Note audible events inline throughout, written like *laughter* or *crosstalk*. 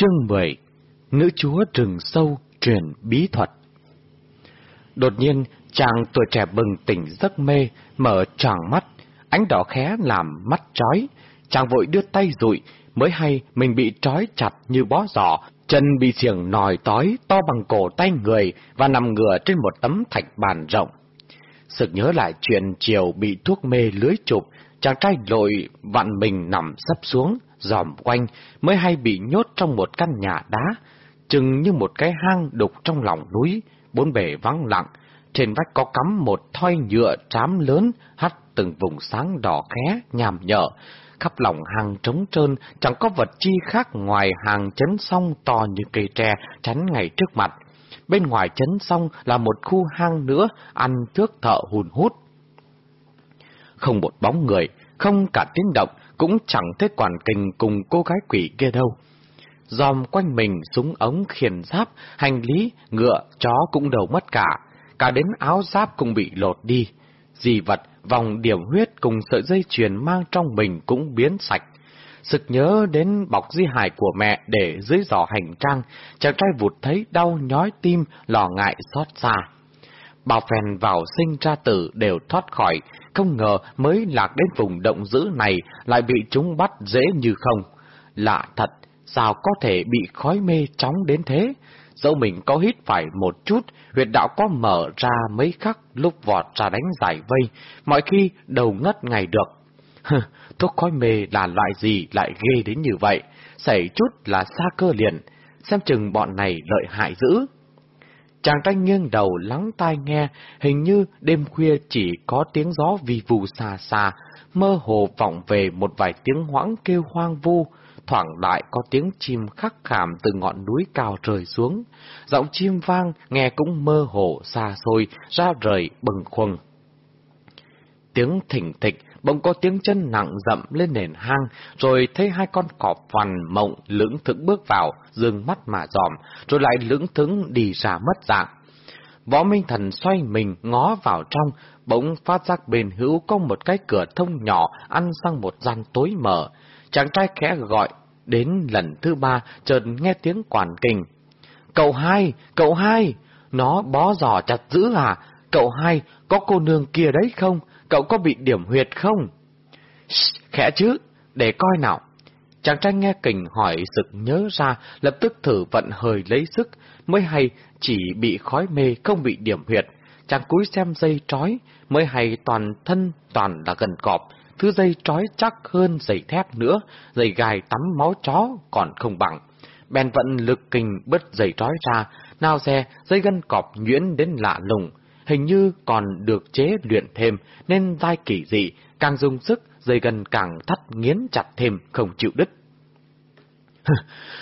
Chương 10 Nữ chúa rừng sâu truyền bí thuật Đột nhiên, chàng tuổi trẻ bừng tỉnh giấc mê, mở tròn mắt, ánh đỏ khé làm mắt trói. Chàng vội đưa tay rụi, mới hay mình bị trói chặt như bó giỏ, chân bị xiềng nòi tói to bằng cổ tay người và nằm ngửa trên một tấm thạch bàn rộng. Sực nhớ lại chuyện chiều bị thuốc mê lưới chụp, chàng trai lội vặn mình nằm sấp xuống, dòm quanh, mới hay bị nhốt trong một căn nhà đá, chừng như một cái hang đục trong lòng núi, bốn bề vắng lặng, trên vách có cắm một thoi nhựa trám lớn hắt từng vùng sáng đỏ khé, nhàm nhở. Khắp lòng hang trống trơn, chẳng có vật chi khác ngoài hàng chấn song to như cây tre chắn ngay trước mặt. Bên ngoài chấn song là một khu hang nữa, ăn trước thợ hùn hút. Không một bóng người, không cả tiếng động, cũng chẳng thấy quản kình cùng cô gái quỷ kia đâu. Dòm quanh mình súng ống khiển giáp, hành lý, ngựa, chó cũng đầu mất cả, cả đến áo giáp cũng bị lột đi. Dì vật, vòng điểm huyết cùng sợi dây chuyền mang trong mình cũng biến sạch. Sực nhớ đến bọc di hài của mẹ để dưới giỏ hành trang, chàng trai vụt thấy đau nhói tim, lò ngại xót xa. Bảo phèn vào sinh ra tử đều thoát khỏi, không ngờ mới lạc đến vùng động dữ này lại bị chúng bắt dễ như không. Lạ thật, sao có thể bị khói mê chóng đến thế? Dẫu mình có hít phải một chút, huyệt đạo có mở ra mấy khắc lúc vọt ra đánh giải vây, mọi khi đầu ngất ngày được. thuốc khói mê là loại gì lại ghê đến như vậy? Xảy chút là xa cơ liền, xem chừng bọn này lợi hại dữ. Chàng trai nghiêng đầu lắng tai nghe, hình như đêm khuya chỉ có tiếng gió vi vù xa xa, mơ hồ vọng về một vài tiếng hoãng kêu hoang vu, thoảng lại có tiếng chim khắc khảm từ ngọn núi cao rời xuống. Giọng chim vang, nghe cũng mơ hồ xa xôi, ra rời bừng khuâng. Tiếng thỉnh thịch, bỗng có tiếng chân nặng dậm lên nền hang, rồi thấy hai con cọp vằn mộng lưỡng thững bước vào, dương mắt mà dòm, rồi lại lưỡng thững đi ra mất dạng. Võ Minh Thần xoay mình ngó vào trong, bỗng phát giác bên hữu có một cái cửa thông nhỏ ăn sang một gian tối mở. Chàng trai khẽ gọi, đến lần thứ ba chợt nghe tiếng quản kình. Cậu hai, cậu hai, nó bó giò chặt giữ à? Cậu hai, có cô nương kia đấy không? Cậu có bị điểm huyệt không? Shh, khẽ chứ, để coi nào. Chàng trai nghe kình hỏi sực nhớ ra, lập tức thử vận hơi lấy sức, mới hay chỉ bị khói mê không bị điểm huyệt. Chàng cúi xem dây trói, mới hay toàn thân toàn là gần cọp, thứ dây trói chắc hơn dây thép nữa, dây gài tắm máu chó còn không bằng. Bèn vận lực kình bứt dây trói ra, nào xe dây gân cọp nhuyễn đến lạ lùng, hình như còn được chế luyện thêm nên dai kỳ dị, càng dùng sức dây gân càng thắt nghiến chặt thêm không chịu đứt. *laughs*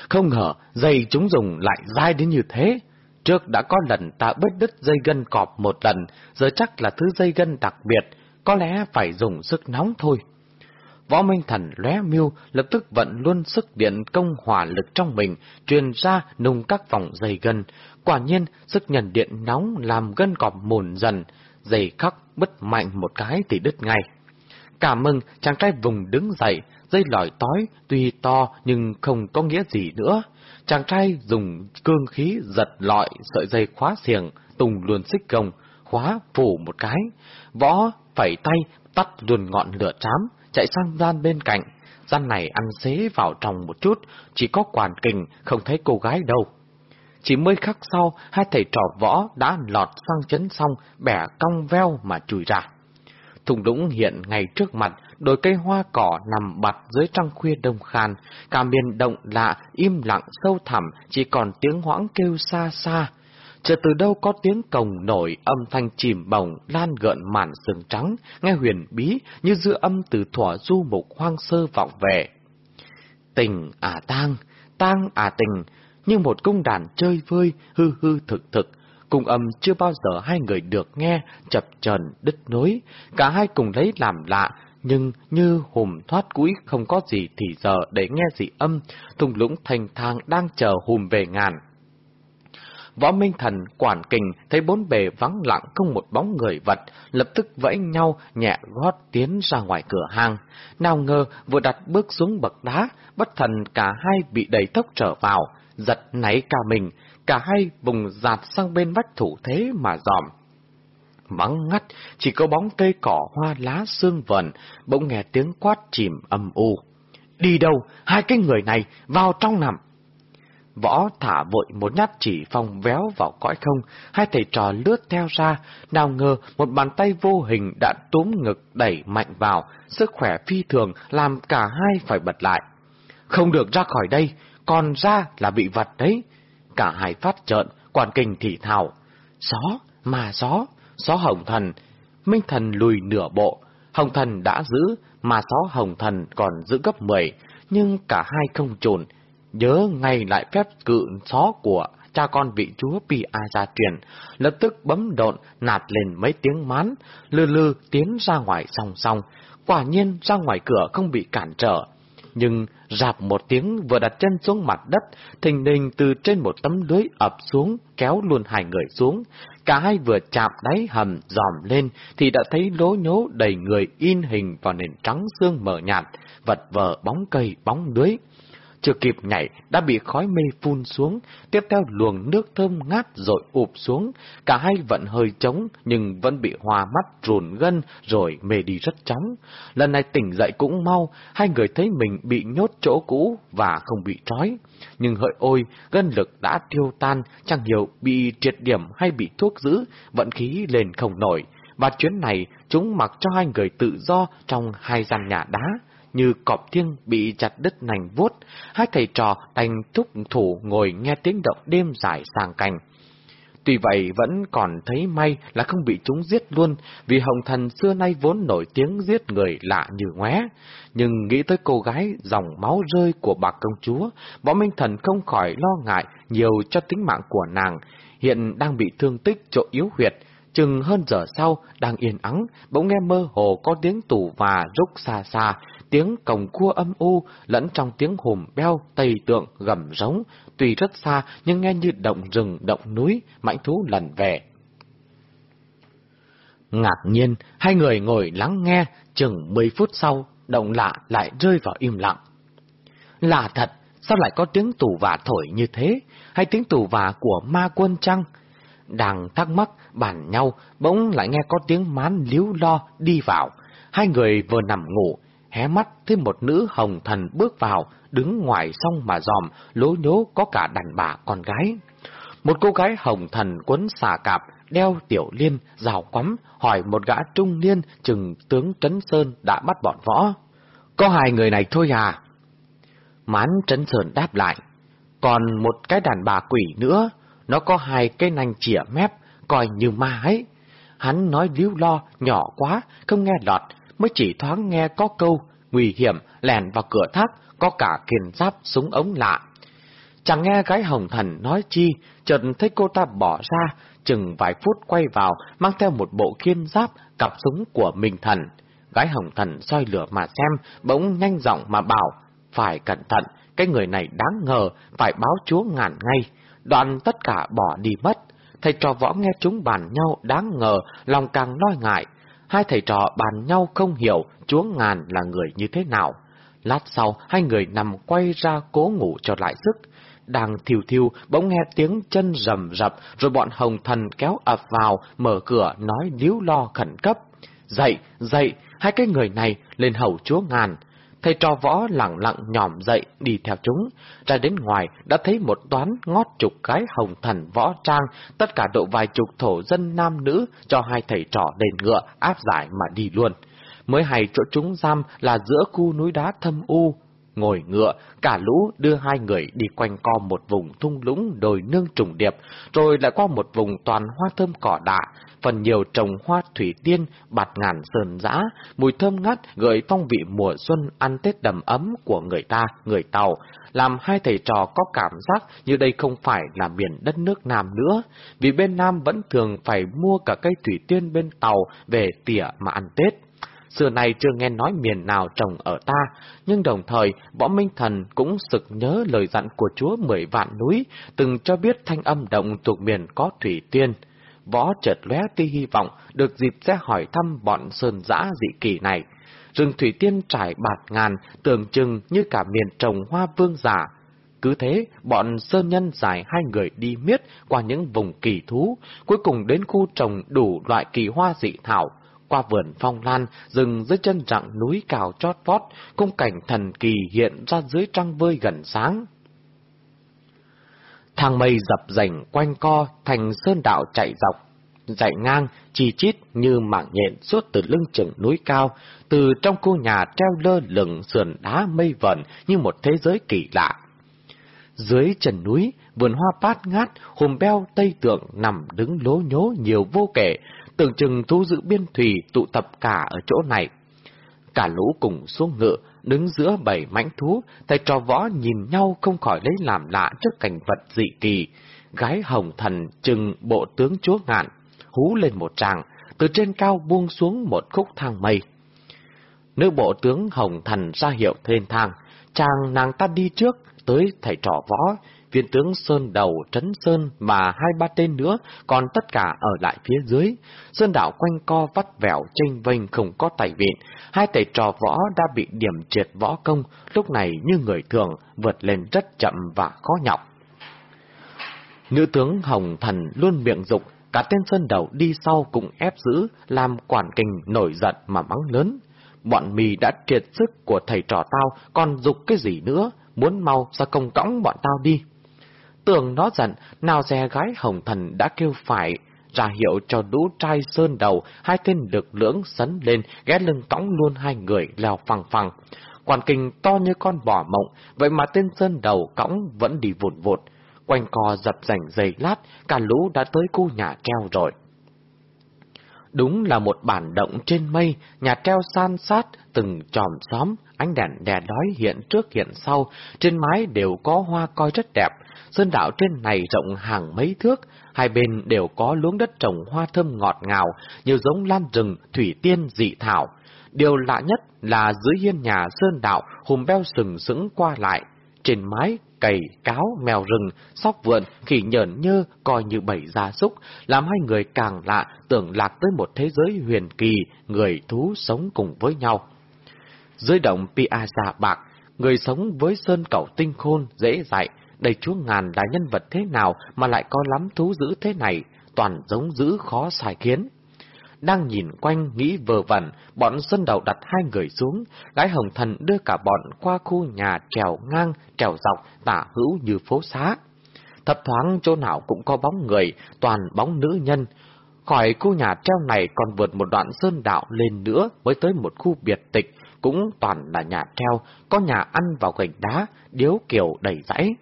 không ngờ dây chúng dùng lại dai đến như thế. Trước đã có lần ta bứt đứt dây gân cọp một lần, giờ chắc là thứ dây gân đặc biệt, có lẽ phải dùng sức nóng thôi. Võ Minh Thần lóe mưu, lập tức vận luôn sức điện công hỏa lực trong mình, truyền ra nung các vòng dây gân. Quả nhiên, sức nhận điện nóng làm gân cọp mồn dần, dày khắc bứt mạnh một cái thì đứt ngay. Cảm mừng, chàng trai vùng đứng dậy, dây lòi tói, tuy to nhưng không có nghĩa gì nữa. Chàng trai dùng cương khí giật lọi sợi dây khóa xiềng, tùng luôn xích gồng, khóa phủ một cái. Võ phẩy tay, tắt luôn ngọn lửa chám, chạy sang gian bên cạnh. Gian này ăn xế vào trong một chút, chỉ có quản kình, không thấy cô gái đâu. Chỉ mới khắc sau, hai thầy trò võ đã lọt sang chấn xong, bẻ cong veo mà chùi ra. Thùng đũng hiện ngay trước mặt, đồi cây hoa cỏ nằm bặt dưới trăng khuya đông khan, cả miền động lạ, im lặng sâu thẳm, chỉ còn tiếng hoãng kêu xa xa. Chờ từ đâu có tiếng cồng nổi, âm thanh chìm bồng, lan gợn màn sương trắng, nghe huyền bí như dư âm từ thỏa du mục hoang sơ vọng về. Tình à tang, tang à tình, như một cung đàn chơi vơi, hư hư thực thực, cùng âm chưa bao giờ hai người được nghe, chập chờn đứt nối, cả hai cùng lấy làm lạ, nhưng như hùm thoát cũi không có gì thì giờ để nghe dị âm, thùng lũng thành thang đang chờ hùm về ngàn. Võ Minh Thần, Quản Kình thấy bốn bề vắng lặng không một bóng người vật, lập tức vẫy nhau nhẹ gót tiến ra ngoài cửa hang. Nào ngờ vừa đặt bước xuống bậc đá, bất thần cả hai bị đầy tốc trở vào, giật nảy cả mình, cả hai vùng giạt sang bên vách thủ thế mà dòm. Vắng ngắt, chỉ có bóng cây cỏ hoa lá xương vần, bỗng nghe tiếng quát chìm âm u. Đi đâu? Hai cái người này, vào trong nằm. Võ thả vội một nhát chỉ phong véo vào cõi không, hai thầy trò lướt theo ra, nào ngờ một bàn tay vô hình đã túm ngực đẩy mạnh vào, sức khỏe phi thường làm cả hai phải bật lại. Không được ra khỏi đây, còn ra là bị vật đấy. Cả hai phát trợn, quản kinh thì thào. Gió, mà gió, gió hồng thần. Minh thần lùi nửa bộ, hồng thần đã giữ, mà gió hồng thần còn giữ gấp mười, nhưng cả hai không trồn, nhớ ngay lại phép cự gió của cha con vị chúa Pi A gia truyền, lập tức bấm độn nạt lên mấy tiếng mán, lư lư tiến ra ngoài song song, quả nhiên ra ngoài cửa không bị cản trở. Nhưng rạp một tiếng vừa đặt chân xuống mặt đất, thình lình từ trên một tấm lưới ập xuống, kéo luôn hai người xuống. Cả hai vừa chạm đáy hầm dòm lên thì đã thấy lố nhố đầy người in hình vào nền trắng xương mờ nhạt, vật vờ bóng cây bóng lưới chưa kịp nhảy đã bị khói mê phun xuống, tiếp theo luồng nước thơm ngát rồi ụp xuống, cả hai vẫn hơi trống nhưng vẫn bị hòa mắt rùn gân rồi mê đi rất chóng. Lần này tỉnh dậy cũng mau, hai người thấy mình bị nhốt chỗ cũ và không bị trói. Nhưng hỡi ôi, gân lực đã tiêu tan, chẳng hiểu bị triệt điểm hay bị thuốc giữ, vận khí lên không nổi. Và chuyến này, chúng mặc cho hai người tự do trong hai gian nhà đá như cọp thiêng bị chặt đứt nành vuốt, hai thầy trò đành thúc thủ ngồi nghe tiếng động đêm dài sàng cành. Tuy vậy vẫn còn thấy may là không bị chúng giết luôn, vì Hồng Thần xưa nay vốn nổi tiếng giết người lạ như ngoé. Nhưng nghĩ tới cô gái dòng máu rơi của bà công chúa, võ Minh Thần không khỏi lo ngại nhiều cho tính mạng của nàng, hiện đang bị thương tích chỗ yếu huyệt, Chừng hơn giờ sau, đang yên ắng, bỗng nghe mơ hồ có tiếng tủ và rúc xa xa, tiếng cổng cua âm u, lẫn trong tiếng hùm beo, tây tượng, gầm rống, tuy rất xa nhưng nghe như động rừng, động núi, mãnh thú lần về. Ngạc nhiên, hai người ngồi lắng nghe, chừng 10 phút sau, động lạ lại rơi vào im lặng. Lạ thật, sao lại có tiếng tù vả thổi như thế? Hay tiếng tù vả của ma quân trăng? Đang thắc mắc, bàn nhau, bỗng lại nghe có tiếng mán líu lo đi vào. Hai người vừa nằm ngủ, hé mắt thấy một nữ hồng thần bước vào, đứng ngoài sông mà dòm, lố nhố có cả đàn bà con gái. Một cô gái hồng thần quấn xà cạp, đeo tiểu liên, rào quắm, hỏi một gã trung niên chừng tướng Trấn Sơn đã bắt bọn võ. Có hai người này thôi à? Mán Trấn Sơn đáp lại. Còn một cái đàn bà quỷ nữa, nó có hai cái nanh chỉa mép, coi như ma ấy. Hắn nói líu lo, nhỏ quá, không nghe lọt, mới chỉ thoáng nghe có câu, nguy hiểm, lèn vào cửa tháp, có cả kiền giáp súng ống lạ. Chẳng nghe gái hồng thần nói chi, chợt thấy cô ta bỏ ra, chừng vài phút quay vào, mang theo một bộ kiên giáp, cặp súng của mình thần. Gái hồng thần soi lửa mà xem, bỗng nhanh giọng mà bảo, phải cẩn thận, cái người này đáng ngờ, phải báo chúa ngàn ngay. đoàn tất cả bỏ đi mất. Thầy trò võ nghe chúng bàn nhau đáng ngờ, lòng càng lo ngại. Hai thầy trò bàn nhau không hiểu chúa ngàn là người như thế nào. Lát sau, hai người nằm quay ra cố ngủ cho lại sức. Đang thiêu thiêu, bỗng nghe tiếng chân rầm rập, rồi bọn hồng thần kéo ập vào, mở cửa, nói líu lo khẩn cấp. Dậy, dậy, hai cái người này lên hầu chúa ngàn. Thầy trò võ lặng lặng nhòm dậy đi theo chúng, ra đến ngoài đã thấy một toán ngót chục cái hồng thần võ trang, tất cả độ vài chục thổ dân nam nữ cho hai thầy trò đền ngựa áp giải mà đi luôn. Mới hay chỗ chúng giam là giữa khu núi đá thâm u, ngồi ngựa, cả lũ đưa hai người đi quanh co một vùng thung lũng đồi nương trùng điệp, rồi lại qua một vùng toàn hoa thơm cỏ đạ, phần nhiều trồng hoa thủy tiên, bạt ngàn sơn dã, mùi thơm ngát gợi phong vị mùa xuân ăn Tết đầm ấm của người ta, người Tàu, làm hai thầy trò có cảm giác như đây không phải là miền đất nước Nam nữa, vì bên Nam vẫn thường phải mua cả cây thủy tiên bên Tàu về tỉa mà ăn Tết xưa nay chưa nghe nói miền nào trồng ở ta, nhưng đồng thời võ minh thần cũng sực nhớ lời dặn của chúa mười vạn núi, từng cho biết thanh âm động thuộc miền có thủy tiên. Võ chợt lóe tia hy vọng được dịp sẽ hỏi thăm bọn sơn giã dị kỳ này. Rừng thủy tiên trải bạt ngàn, tưởng chừng như cả miền trồng hoa vương giả, cứ thế, bọn sơn nhân giải hai người đi miết qua những vùng kỳ thú, cuối cùng đến khu trồng đủ loại kỳ hoa dị thảo, qua vườn phong lan, rừng dưới chân rặng núi cao chót vót, khung cảnh thần kỳ hiện ra dưới trăng vơi gần sáng. Thang mây dập dành quanh co thành sơn đạo chạy dọc, chạy ngang, chi chít như mạng nhện suốt từ lưng chừng núi cao, từ trong khu nhà treo lơ lửng sườn đá mây vẩn như một thế giới kỳ lạ. Dưới chân núi, vườn hoa bát ngát, hùm beo tây tượng nằm đứng lố nhố nhiều vô kể, tưởng chừng thú giữ biên thủy tụ tập cả ở chỗ này. Cả lũ cùng xuống ngựa, đứng giữa bảy mãnh thú, thầy trò võ nhìn nhau không khỏi lấy làm lạ trước cảnh vật dị kỳ. Gái hồng thần chừng bộ tướng chúa ngạn, hú lên một tràng, từ trên cao buông xuống một khúc thang mây. Nữ bộ tướng hồng thần ra hiệu thêm thang, chàng nàng ta đi trước, tới thầy trò võ, viên tướng Sơn Đầu, Trấn Sơn mà hai ba tên nữa, còn tất cả ở lại phía dưới. Sơn đạo quanh co vắt vẻo tranh vênh không có tài viện, hai thầy trò võ đã bị điểm triệt võ công, lúc này như người thường, vượt lên rất chậm và khó nhọc. Nữ tướng Hồng Thần luôn miệng dục, cả tên Sơn Đầu đi sau cũng ép giữ, làm quản kinh nổi giận mà mắng lớn. Bọn mì đã triệt sức của thầy trò tao, còn dục cái gì nữa, muốn mau ra công cõng bọn tao đi. Tưởng nó giận, nào dè gái hồng thần đã kêu phải, ra hiệu cho đũ trai sơn đầu, hai tên được lưỡng sấn lên, ghé lưng cõng luôn hai người leo phẳng phẳng. Quản kinh to như con bò mộng, vậy mà tên sơn đầu cõng vẫn đi vụt vụt. Quanh co dập rảnh dày lát, cả lũ đã tới khu nhà treo rồi. Đúng là một bản động trên mây, nhà treo san sát, từng tròm xóm, ánh đèn đè đói hiện trước hiện sau, trên mái đều có hoa coi rất đẹp. Sơn đảo trên này rộng hàng mấy thước, hai bên đều có luống đất trồng hoa thơm ngọt ngào, nhiều giống lam rừng, thủy tiên, dị thảo. Điều lạ nhất là dưới hiên nhà Sơn đạo, hùm beo sừng sững qua lại. Trên mái, cầy, cáo, mèo rừng, sóc vượn, khỉ nhởn nhơ, coi như bảy gia súc, làm hai người càng lạ, tưởng lạc tới một thế giới huyền kỳ, người thú sống cùng với nhau. Dưới động Piazza Bạc, người sống với sơn cẩu tinh khôn, dễ dạy, đầy chúa ngàn là nhân vật thế nào mà lại có lắm thú dữ thế này, toàn giống dữ khó xài kiến. Đang nhìn quanh nghĩ vờ vẩn, bọn Xuân Đầu đặt hai người xuống, gái hồng thần đưa cả bọn qua khu nhà trèo ngang, trèo dọc, tả hữu như phố xá. Thập thoáng chỗ nào cũng có bóng người, toàn bóng nữ nhân. Khỏi khu nhà treo này còn vượt một đoạn sơn đạo lên nữa mới tới một khu biệt tịch, cũng toàn là nhà treo, có nhà ăn vào gành đá, điếu kiểu đầy rãi.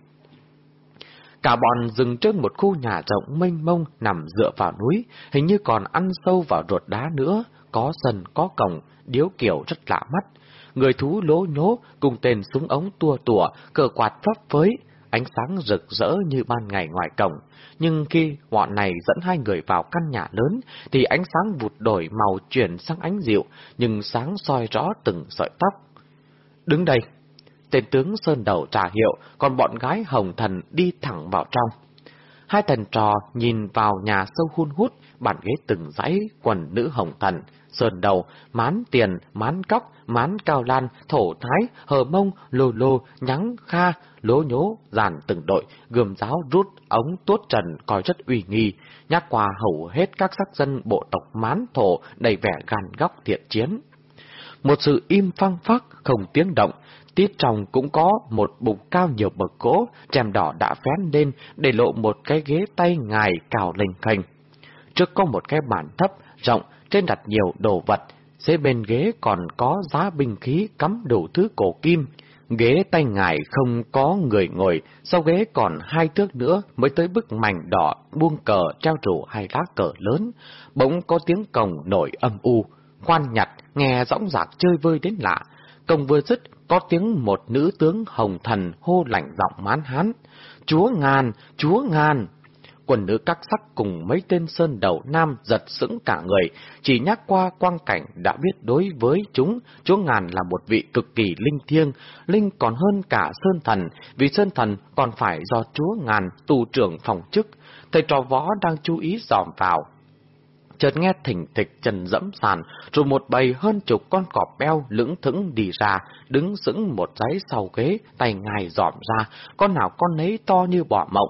Cả bọn dừng trước một khu nhà rộng mênh mông nằm dựa vào núi, hình như còn ăn sâu vào ruột đá nữa, có sân, có cổng, điếu kiểu rất lạ mắt. Người thú lố nhố cùng tên súng ống tua tủa, cờ quạt phấp phới, ánh sáng rực rỡ như ban ngày ngoài cổng. Nhưng khi bọn này dẫn hai người vào căn nhà lớn, thì ánh sáng vụt đổi màu chuyển sang ánh dịu, nhưng sáng soi rõ từng sợi tóc. Đứng đây, tên tướng Sơn Đầu trả hiệu, còn bọn gái Hồng Thần đi thẳng vào trong. Hai thần trò nhìn vào nhà sâu hun hút, bàn ghế từng dãy, quần nữ Hồng Thần, Sơn Đầu, mán tiền, mán cóc, mán cao lan, thổ thái, hờ mông, lô lô, nhắng kha, lố nhố, dàn từng đội, gươm giáo rút, ống tuốt trần coi rất uy nghi, nhắc qua hầu hết các sắc dân bộ tộc mán thổ đầy vẻ gan góc thiện chiến. Một sự im phăng phắc, không tiếng động, Tiếp trong cũng có một bụng cao nhiều bậc gỗ, rèm đỏ đã phén lên, để lộ một cái ghế tay ngài cào lình khành. Trước có một cái bàn thấp, rộng, trên đặt nhiều đồ vật, dưới bên ghế còn có giá binh khí cắm đủ thứ cổ kim. Ghế tay ngài không có người ngồi, sau ghế còn hai thước nữa mới tới bức mảnh đỏ buông cờ treo trụ hai lá cờ lớn. Bỗng có tiếng cồng nổi âm u, khoan nhặt, nghe rõng rạc chơi vơi đến lạ. Công vừa dứt, có tiếng một nữ tướng hồng thần hô lạnh giọng mán hán. Chúa ngàn, chúa ngàn! quần nữ các sắc cùng mấy tên sơn đầu nam giật sững cả người, chỉ nhắc qua quang cảnh đã biết đối với chúng, chúa ngàn là một vị cực kỳ linh thiêng, linh còn hơn cả sơn thần, vì sơn thần còn phải do chúa ngàn tù trưởng phòng chức. Thầy trò võ đang chú ý dòm vào, chợt nghe thỉnh thịch trần dẫm sàn, rồi một bầy hơn chục con cọp beo lững thững đi ra, đứng sững một giấy sau ghế, tay ngài dòm ra, con nào con nấy to như bỏ mộng.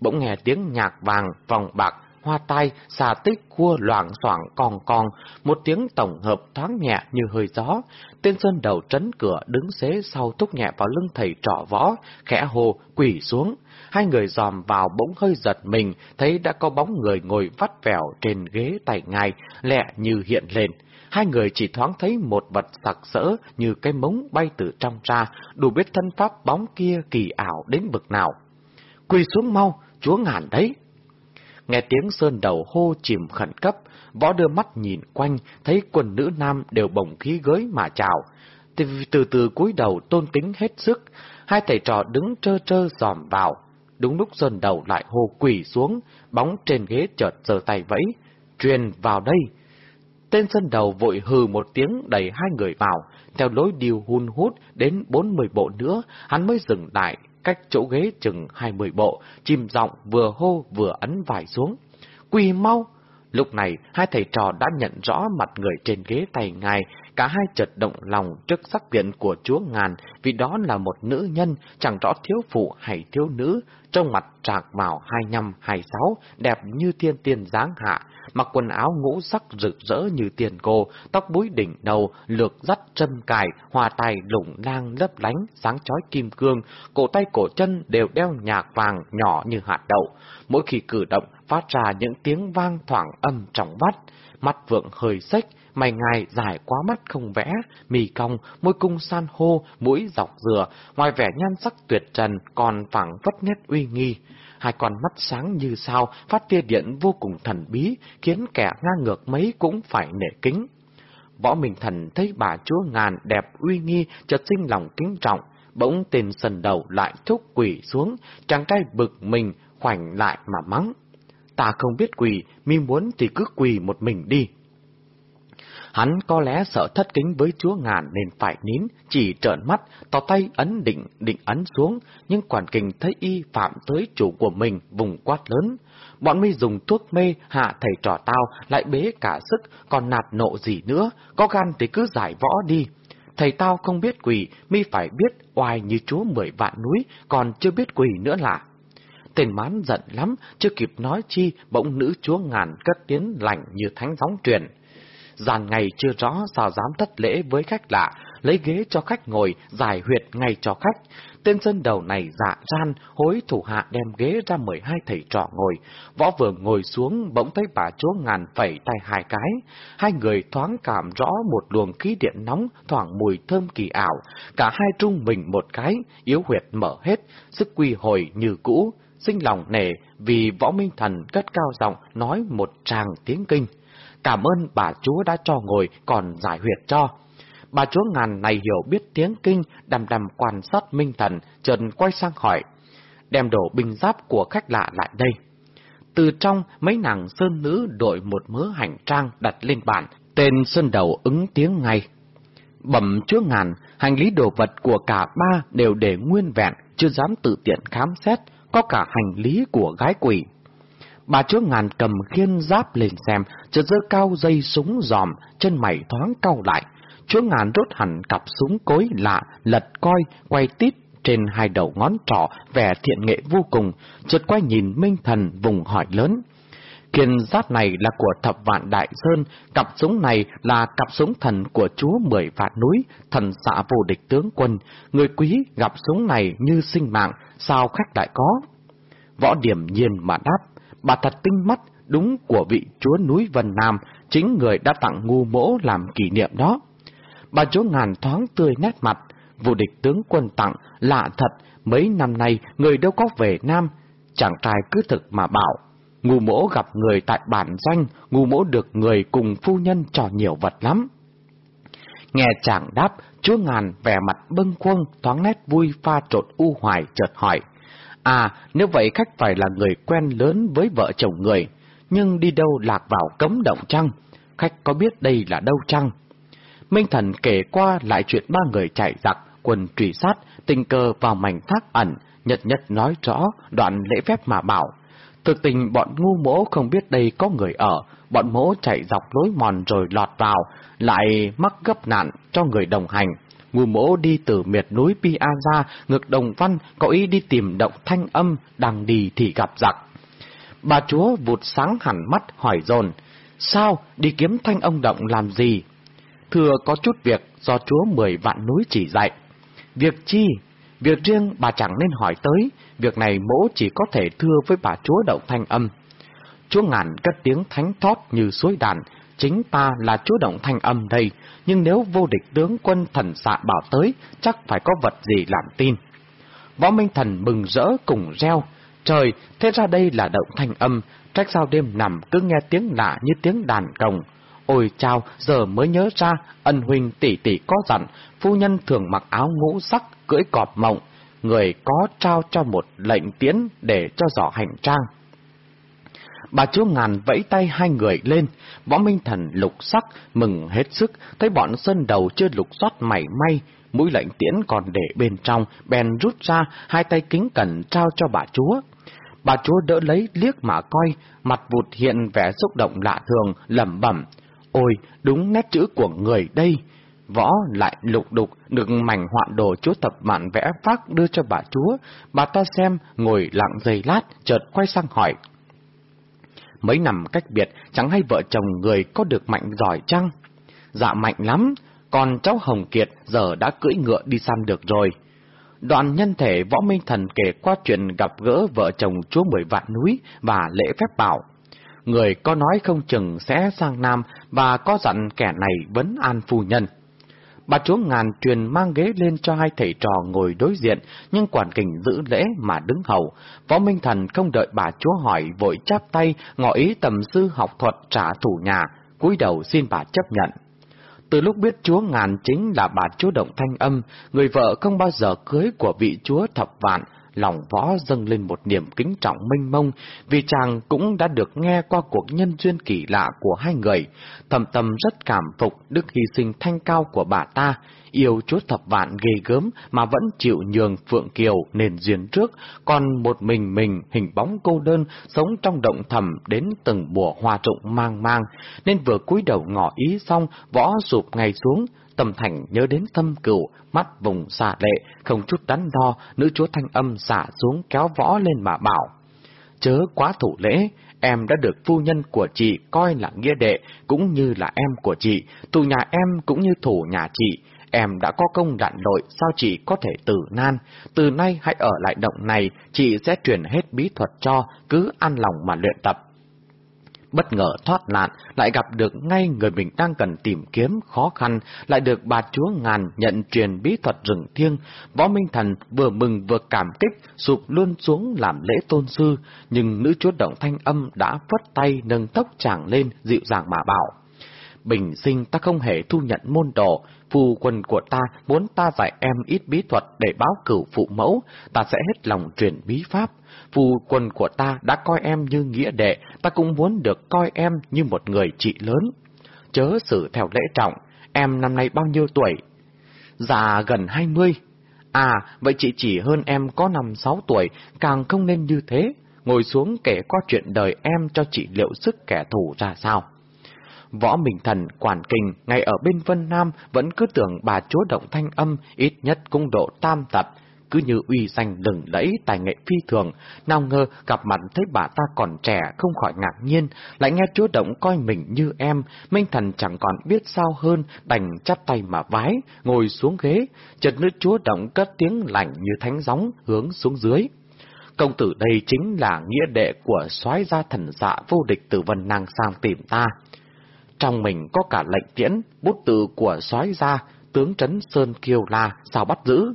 Bỗng nghe tiếng nhạc vàng, vòng bạc, hoa tai, xà tích cua loảng xoảng còn còn, một tiếng tổng hợp thoáng nhẹ như hơi gió. Tên sơn đầu trấn cửa đứng xế sau thúc nhẹ vào lưng thầy trọ võ, khẽ hồ, quỷ xuống. Hai người dòm vào bỗng hơi giật mình, thấy đã có bóng người ngồi vắt vẻo trên ghế tay ngài, lẹ như hiện lên. Hai người chỉ thoáng thấy một vật sặc sỡ như cái mống bay từ trong ra, đủ biết thân pháp bóng kia kỳ ảo đến bực nào. Quỳ xuống mau, chúa ngàn đấy! Nghe tiếng sơn đầu hô chìm khẩn cấp, võ đưa mắt nhìn quanh, thấy quần nữ nam đều bồng khí gới mà chào. Từ từ, từ cúi đầu tôn kính hết sức, hai thầy trò đứng trơ trơ dòm vào. Đúng lúc sơn đầu lại hô quỳ xuống, bóng trên ghế chợt giơ tay vẫy, truyền vào đây. Tên sơn đầu vội hừ một tiếng đẩy hai người vào, theo lối điều hun hút đến bốn mươi bộ nữa, hắn mới dừng lại, cách chỗ ghế chừng hai mươi bộ, chim giọng vừa hô vừa ấn vải xuống. Quỳ mau! Lúc này, hai thầy trò đã nhận rõ mặt người trên ghế tay ngài, cả hai chợt động lòng trước sắc diện của chúa ngàn, vì đó là một nữ nhân, chẳng rõ thiếu phụ hay thiếu nữ, trong mặt trạc vào hai năm hai sáu, đẹp như thiên tiên dáng hạ, mặc quần áo ngũ sắc rực rỡ như tiền cô, tóc búi đỉnh đầu, lược dắt chân cài, hòa tài lủng lang lấp lánh, sáng chói kim cương, cổ tay cổ chân đều đeo nhạc vàng nhỏ như hạt đậu. Mỗi khi cử động, phát ra những tiếng vang thoảng âm trọng vắt, mắt vượng hơi sách, mày ngài dài quá mắt không vẽ, mì cong, môi cung san hô, mũi dọc dừa, ngoài vẻ nhan sắc tuyệt trần còn phẳng vất nét uy nghi hai con mắt sáng như sao, phát tia điện vô cùng thần bí, khiến kẻ ngang ngược mấy cũng phải nể kính. Võ Minh Thần thấy bà chúa ngàn đẹp uy nghi, chợt sinh lòng kính trọng, bỗng tên sần đầu lại thúc quỷ xuống, chàng trai bực mình, khoảnh lại mà mắng. Ta không biết quỳ, mi muốn thì cứ quỳ một mình đi. Hắn có lẽ sợ thất kính với chúa ngàn nên phải nín, chỉ trợn mắt, tỏ tay ấn định, định ấn xuống, nhưng quản kình thấy y phạm tới chủ của mình, vùng quát lớn. Bọn mi dùng thuốc mê hạ thầy trò tao, lại bế cả sức, còn nạt nộ gì nữa, có gan thì cứ giải võ đi. Thầy tao không biết quỳ, mi phải biết oai như chúa mười vạn núi, còn chưa biết quỳ nữa là. Tên mán giận lắm, chưa kịp nói chi, bỗng nữ chúa ngàn cất tiếng lạnh như thánh gióng truyền. Giàn ngày chưa rõ sao dám thất lễ với khách lạ, lấy ghế cho khách ngồi, giải huyệt ngay cho khách. Tên dân đầu này dạ ran, hối thủ hạ đem ghế ra mời hai thầy trò ngồi. Võ vừa ngồi xuống, bỗng thấy bà chúa ngàn phẩy tay hai cái. Hai người thoáng cảm rõ một luồng khí điện nóng, thoảng mùi thơm kỳ ảo. Cả hai trung mình một cái, yếu huyệt mở hết, sức quy hồi như cũ. Sinh lòng nề vì võ minh thần cất cao giọng nói một tràng tiếng kinh cảm ơn bà chúa đã cho ngồi còn giải huyệt cho. Bà chúa ngàn này hiểu biết tiếng kinh, đầm đầm quan sát minh thần, trần quay sang hỏi, đem đổ binh giáp của khách lạ lại đây. Từ trong, mấy nàng sơn nữ đội một mớ hành trang đặt lên bàn, tên sơn đầu ứng tiếng ngay. Bẩm chúa ngàn, hành lý đồ vật của cả ba đều để nguyên vẹn, chưa dám tự tiện khám xét, có cả hành lý của gái quỷ Bà chúa ngàn cầm khiên giáp lên xem, chợt giơ cao dây súng giòm, chân mày thoáng cau lại. Chúa ngàn rút hẳn cặp súng cối lạ, lật coi, quay tít trên hai đầu ngón trỏ, vẻ thiện nghệ vô cùng, chợt quay nhìn Minh Thần vùng hỏi lớn. Kiên giáp này là của thập vạn đại sơn, cặp súng này là cặp súng thần của chúa mười vạn núi, thần xạ vô địch tướng quân. Người quý gặp súng này như sinh mạng, sao khách lại có? Võ điểm nhiên mà đáp, bà thật tinh mắt, đúng của vị chúa núi Vân Nam, chính người đã tặng ngu mỗ làm kỷ niệm đó. Bà chúa ngàn thoáng tươi nét mặt, vụ địch tướng quân tặng, lạ thật, mấy năm nay người đâu có về Nam, chàng trai cứ thực mà bảo. Ngu mỗ gặp người tại bản danh ngu mỗ được người cùng phu nhân trò nhiều vật lắm. Nghe chàng đáp, chúa ngàn vẻ mặt bâng khuâng, thoáng nét vui pha trộn u hoài chợt hỏi. À, nếu vậy khách phải là người quen lớn với vợ chồng người, nhưng đi đâu lạc vào cấm động chăng? Khách có biết đây là đâu chăng? Minh Thần kể qua lại chuyện ba người chạy giặc, quần truy sát, tình cờ vào mảnh thác ẩn, nhật nhật nói rõ đoạn lễ phép mà bảo. Thực tình bọn ngu mỗ không biết đây có người ở, bọn mỗ chạy dọc lối mòn rồi lọt vào, lại mắc gấp nạn cho người đồng hành. Ngu mỗ đi từ miệt núi Pia ra, ngược đồng văn, có ý đi tìm động thanh âm, đang đi thì gặp giặc. Bà chúa vụt sáng hẳn mắt hỏi dồn sao đi kiếm thanh ông động làm gì? Thưa có chút việc do chúa mười vạn núi chỉ dạy. Việc chi? Việc riêng bà chẳng nên hỏi tới, việc này mỗ chỉ có thể thưa với bà chúa động thanh âm. Chúa ngàn cất tiếng thánh thót như suối đàn, chính ta là chúa động thanh âm đây, nhưng nếu vô địch tướng quân thần xạ bảo tới, chắc phải có vật gì làm tin. Võ Minh Thần mừng rỡ cùng reo, trời, thế ra đây là động thanh âm, trách sao đêm nằm cứ nghe tiếng lạ như tiếng đàn cồng. Ôi chao, giờ mới nhớ ra, ân huynh tỷ tỷ có dặn, phu nhân thường mặc áo ngũ sắc, cưỡi cọp mộng, người có trao cho một lệnh tiễn để cho dò hành trang. Bà chúa ngàn vẫy tay hai người lên, võ minh thần lục sắc, mừng hết sức, thấy bọn sơn đầu chưa lục soát mảy may, mũi lệnh tiễn còn để bên trong, bèn rút ra, hai tay kính cẩn trao cho bà chúa. Bà chúa đỡ lấy liếc mà coi, mặt vụt hiện vẻ xúc động lạ thường, lẩm bẩm. Ôi, đúng nét chữ của người đây. Võ lại lục đục được mảnh hoạn đồ chúa tập mạn vẽ phác đưa cho bà chúa. Bà ta xem, ngồi lặng giây lát, chợt quay sang hỏi. Mấy năm cách biệt, chẳng hay vợ chồng người có được mạnh giỏi chăng? Dạ mạnh lắm, còn cháu Hồng Kiệt giờ đã cưỡi ngựa đi săn được rồi. Đoàn nhân thể võ minh thần kể qua chuyện gặp gỡ vợ chồng chúa mười vạn núi và lễ phép bảo. Người có nói không chừng sẽ sang Nam và có dặn kẻ này vấn an phu nhân. Bà chúa ngàn truyền mang ghế lên cho hai thầy trò ngồi đối diện, nhưng quản kình giữ lễ mà đứng hầu. Võ Minh Thần không đợi bà chúa hỏi, vội chắp tay, ngỏ ý tầm sư học thuật trả thủ nhà, cúi đầu xin bà chấp nhận. Từ lúc biết chúa ngàn chính là bà chúa động thanh âm, người vợ không bao giờ cưới của vị chúa thập vạn, lòng võ dâng lên một niềm kính trọng mênh mông, vì chàng cũng đã được nghe qua cuộc nhân duyên kỳ lạ của hai người, thầm tâm rất cảm phục đức hy sinh thanh cao của bà ta, yêu chúa thập vạn ghê gớm mà vẫn chịu nhường Phượng Kiều nền duyên trước, còn một mình mình hình bóng cô đơn sống trong động thầm đến từng mùa hoa rụng mang mang, nên vừa cúi đầu ngỏ ý xong, võ sụp ngay xuống, tâm thành nhớ đến tâm cửu, mắt vùng xà lệ, không chút đắn đo, nữ chúa thanh âm xả xuống kéo võ lên mà bảo. Chớ quá thủ lễ, em đã được phu nhân của chị coi là nghĩa đệ, cũng như là em của chị, tù nhà em cũng như thủ nhà chị. Em đã có công đạn lội, sao chị có thể tử nan? Từ nay hãy ở lại động này, chị sẽ truyền hết bí thuật cho, cứ an lòng mà luyện tập bất ngờ thoát nạn, lại gặp được ngay người mình đang cần tìm kiếm khó khăn, lại được bà chúa ngàn nhận truyền bí thuật rừng thiêng. Võ Minh Thần vừa mừng vừa cảm kích, sụp luôn xuống làm lễ tôn sư, nhưng nữ chúa động thanh âm đã vất tay nâng tóc chàng lên, dịu dàng mà bảo. Bình sinh ta không hề thu nhận môn đồ, phù quân của ta muốn ta dạy em ít bí thuật để báo cửu phụ mẫu, ta sẽ hết lòng truyền bí pháp. Phu quân của ta đã coi em như nghĩa đệ, ta cũng muốn được coi em như một người chị lớn. Chớ xử theo lễ trọng, em năm nay bao nhiêu tuổi? Dạ gần hai mươi. À, vậy chị chỉ hơn em có năm sáu tuổi, càng không nên như thế. Ngồi xuống kể qua chuyện đời em cho chị liệu sức kẻ thù ra sao. Võ Minh Thần, Quản Kình, ngay ở bên Vân Nam vẫn cứ tưởng bà chúa động thanh âm ít nhất cũng độ tam tập, cứ như uy danh lừng lẫy tài nghệ phi thường, nào ngờ gặp mặt thấy bà ta còn trẻ không khỏi ngạc nhiên, lại nghe chúa động coi mình như em, Minh Thần chẳng còn biết sao hơn, đành chắp tay mà vái, ngồi xuống ghế, chợt nữ chúa động cất tiếng lạnh như thánh gióng hướng xuống dưới. Công tử đây chính là nghĩa đệ của soái gia thần dạ vô địch từ Vân Năng sang tìm ta. Trong mình có cả lệnh tiễn, bút tự của soái gia, tướng trấn Sơn Kiêu La, sao bắt giữ.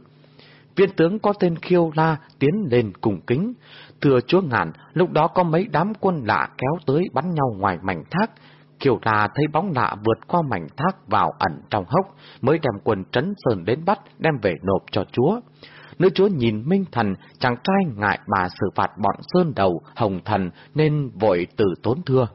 Viên tướng có tên Khiêu La tiến lên cùng kính. Thưa chúa ngàn, lúc đó có mấy đám quân lạ kéo tới bắn nhau ngoài mảnh thác. Kiều La thấy bóng lạ vượt qua mảnh thác vào ẩn trong hốc, mới đem quân trấn sơn đến bắt, đem về nộp cho chúa. Nữ chúa nhìn Minh Thần, chàng trai ngại mà xử phạt bọn Sơn Đầu, Hồng Thần nên vội từ tốn thưa.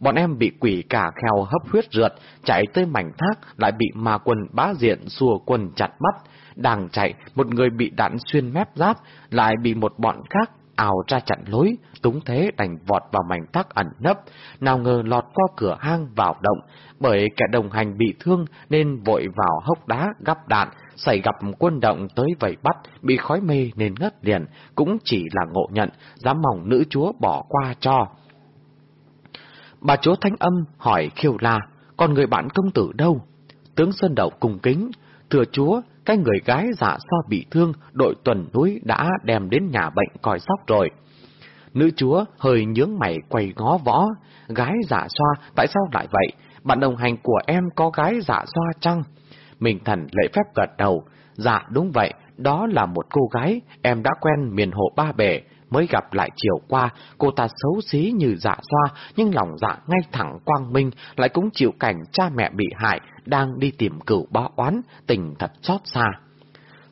Bọn em bị quỷ cả kheo hấp huyết rượt, chạy tới mảnh thác, lại bị ma quân bá diện xua quân chặt bắt. Đang chạy, một người bị đạn xuyên mép giáp, lại bị một bọn khác ào ra chặn lối, túng thế đành vọt vào mảnh tắc ẩn nấp, nào ngờ lọt qua cửa hang vào động, bởi kẻ đồng hành bị thương nên vội vào hốc đá gắp đạn, xảy gặp quân động tới vậy bắt, bị khói mê nên ngất liền, cũng chỉ là ngộ nhận, dám mong nữ chúa bỏ qua cho. Bà chúa Thanh Âm hỏi khiêu la, còn người bạn công tử đâu? Tướng Sơn Đậu cùng kính, thưa chúa, cái người gái dạ xoa bị thương, đội tuần núi đã đem đến nhà bệnh coi sóc rồi. Nữ chúa hơi nhướng mày quay ngó võ, gái giả xoa, tại sao lại vậy? Bạn đồng hành của em có gái giả xoa chăng? Mình thần lễ phép gật đầu, dạ đúng vậy, đó là một cô gái, em đã quen miền hộ ba bể, mới gặp lại chiều qua, cô ta xấu xí như dạ xoa, nhưng lòng dạ ngay thẳng quang minh, lại cũng chịu cảnh cha mẹ bị hại, đang đi tìm cửu bó oán, tình thật xót xa.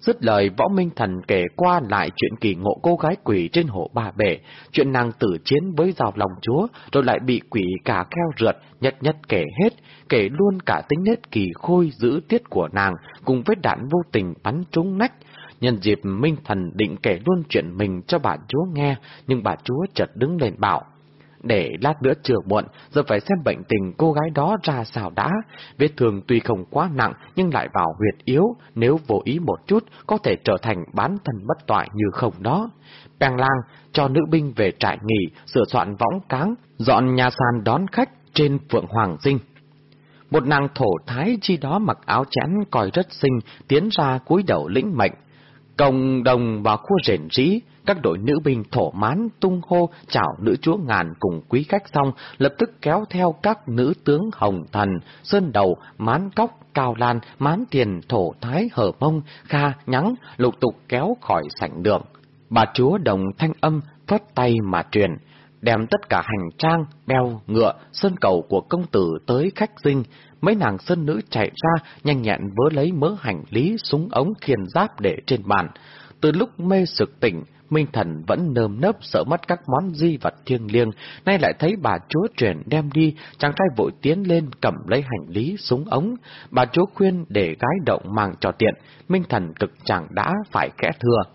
Dứt lời võ minh thần kể qua lại chuyện kỳ ngộ cô gái quỷ trên hồ bà bể, chuyện nàng tử chiến với rào lòng chúa, rồi lại bị quỷ cả keo rượt, nhất nhất kể hết, kể luôn cả tính nết kỳ khôi giữ tiết của nàng, cùng với đạn vô tình bắn trúng nách, Nhân dịp Minh Thần định kể luôn chuyện mình cho bà chúa nghe, nhưng bà chúa chợt đứng lên bảo. Để lát nữa chưa muộn, giờ phải xem bệnh tình cô gái đó ra sao đã. Vết thương tuy không quá nặng, nhưng lại vào huyệt yếu, nếu vô ý một chút, có thể trở thành bán thân bất toại như không đó. Bèng lang cho nữ binh về trại nghỉ, sửa soạn võng cáng, dọn nhà sàn đón khách trên Phượng Hoàng Dinh. Một nàng thổ thái chi đó mặc áo chén coi rất xinh, tiến ra cúi đầu lĩnh mệnh, Cộng đồng và khu rển rĩ, các đội nữ binh thổ mán tung hô chào nữ chúa ngàn cùng quý khách xong, lập tức kéo theo các nữ tướng hồng thần, sơn đầu, mán cóc, cao lan, mán tiền, thổ thái, hở mông, kha, nhắng, lục tục kéo khỏi sảnh đường. Bà chúa đồng thanh âm, phất tay mà truyền, đem tất cả hành trang, beo, ngựa, sơn cầu của công tử tới khách dinh, mấy nàng sơn nữ chạy ra, nhanh nhẹn vớ lấy mớ hành lý, súng ống khiên giáp để trên bàn. Từ lúc mê sực tỉnh, Minh Thần vẫn nơm nớp sợ mất các món di vật thiêng liêng, nay lại thấy bà chúa truyền đem đi, chàng trai vội tiến lên cầm lấy hành lý súng ống. Bà chúa khuyên để gái động mang cho tiện, Minh Thần cực chẳng đã phải kẽ thưa.